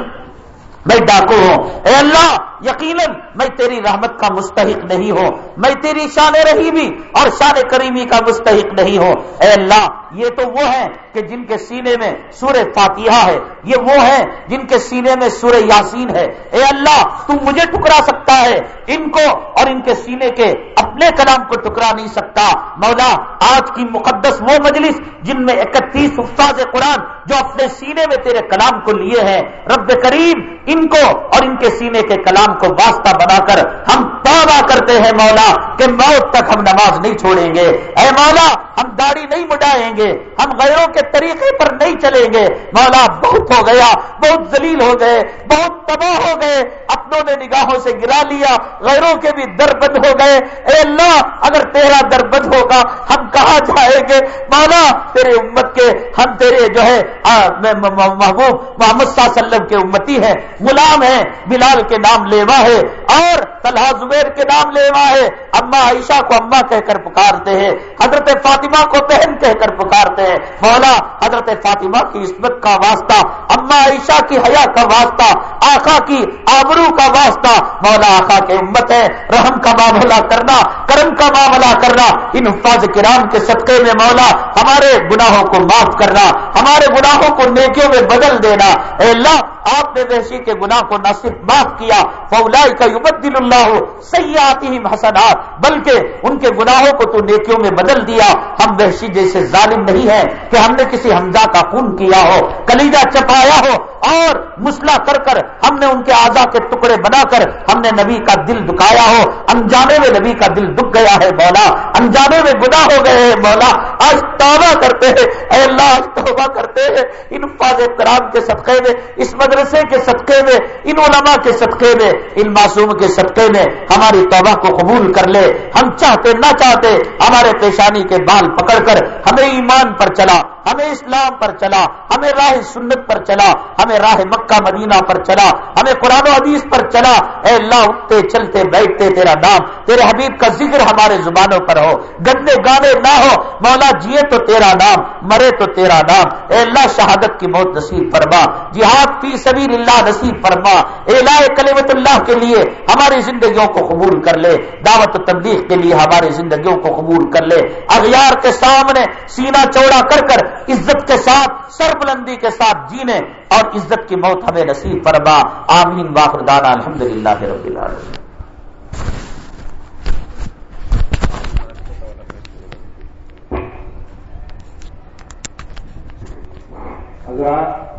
Speaker 2: میں ڈاکو ہوں۔ اے اللہ یقیناً میں تیری رحمت کا مستحق نہیں ہوں، میں تیری شان رحیمی اور شان کریمی کا مستحق نہیں ہوں۔ اے اللہ، یہ تو وہ ہیں کہ جن کے سینے میں سور فاتحہ ہے، یہ وہ ہیں جن کے سینے میں سور یاسین ہے۔ اے اللہ تم مجھے ٹکرا سکتا ہے، ان کو اور ان کے سینے کے اپنے کلام کو ٹکرا نہیں سکتا۔ مولا، آج کی مقدس وہ مجلس جن میں اکتیس استاذ قرآن جو اپنے سینے میں تیرے کلام کو لیے ہیں، رب کریم ان کو اور ان کے سینے کے کلام کو واسطہ بنا کر ہم توبہ کرتے ہیں مولا کہ موت تک ہم نماز نہیں چھوڑیں گے۔ اے مولا، ہم داڑھی نہیں مڈائیں گے، ہم غیروں کے طریقے پر نہیں چلیں گے۔ مولا، بہت ہو گیا، بہت ذلیل ہو گئے، بہت تباہ ہو گئے، اپنوں نے نگاہوں سے گرا لیا، غیروں کے بھی در بند ہو گئے۔ اے اللہ، اگر تیرا در بند ہوگا، ہم کہاں جائیں گے؟ مولا، تیرے امت کے، ہم تیرے جو ہے محبوب محمد صلی اللہ علیہ وسلم کے امتی ہیں، غلام ہیں، بلال کے نام لے لیوا ہے اور طلحہ زبیر کے نام لیوا ہے۔ اما عائشہ کو اما کہہ کر پکارتے ہیں، حضرت فاطمہ کو بہن کہہ کر پکارتے ہیں۔ مولا، حضرت فاطمہ کی عصمت کا واسطہ، اما عائشہ کی حیا کا واسطہ آخا کی آبرو کا واسطہ۔ مولا آخا کے امت ہے، رحم کا معاملہ کرنا، کرم کا معاملہ کرنا۔ ان حفاظ کرام کے صدقے میں مولا، ہمارے گناہوں کو معاف کرنا، ہمارے گناہوں کو نیکیوں میں بدل دینا۔ اے اللہ آپ نے وحشی کے گناہ کو نہ صرف معاف کیا فولائی کا یبدل اللہ ہو سیاتی حسنات، بلکہ ان کے گناہوں کو تو نیکیوں میں بدل دیا۔ ہم وحشی جیسے ظالم نہیں ہے کہ ہم نے کسی حمزہ کا خون کیا ہو کلیجہ چپایا ہو اور مسلح کر کر ہم نے ان کے آزا کے ٹکڑے بنا کر ہم نے نبی کا دل دکھایا ہو۔ انجانے میں نبی کا دل دکھ گیا ہے مولا۔ انجانے میں گناہ ہو گئے ہیں مولا۔ آج توبہ کرتے ہیں۔ اے اللہ، آج توبہ کرتے ہیں۔ ان فاض کرام کے صدقے میں، اس مدرسے کے صدقے میں، ان علماء کے صدقے میں، ان معصوم کے صدقے میں ہماری توبہ کو قبول کر لے۔ ہم چاہتے، نہ چاہتے، ہمارے پیشانی کے بال پکڑ کر ہمیں ایمان پر چلا۔ ہمیں اسلام پر چلا، ہمیں راہ سنت پر چلا، ہمیں راہ مکہ، مدینہ پر چلا، ہمیں قرآن و حدیث پر چلا۔ اے اللہ، اٹھتے، چلتے، بیٹھتے، تیرا نام، تیرے حبیب کا ذکر ہمارے زبانوں پر ہو۔ گندے گانے نہ ہو، مولا جیے تو تیرا نام، مرے تو تیرا نام۔ اے اللہ، شہادت کی موت نصیب فرما۔ جہاد فی سبیل اللہ نصیب فرما۔ اے اللہ کلیمت اللہ کے لیے ہماری زندگیوں کو قبول کر لے۔ دعوت و تبدیل کے لیے ہماری زندگیوں کو قبول کر لے۔ اغیار کے سامنے سینہ چوڑا کر کر عزت کے ساتھ سر بلندی کے ساتھ جینے اور عزت کی موت ہمیں نصیب فرما۔ آمین۔ واخر دانا الحمد للہ رب العالمین۔
Speaker 1: حضرات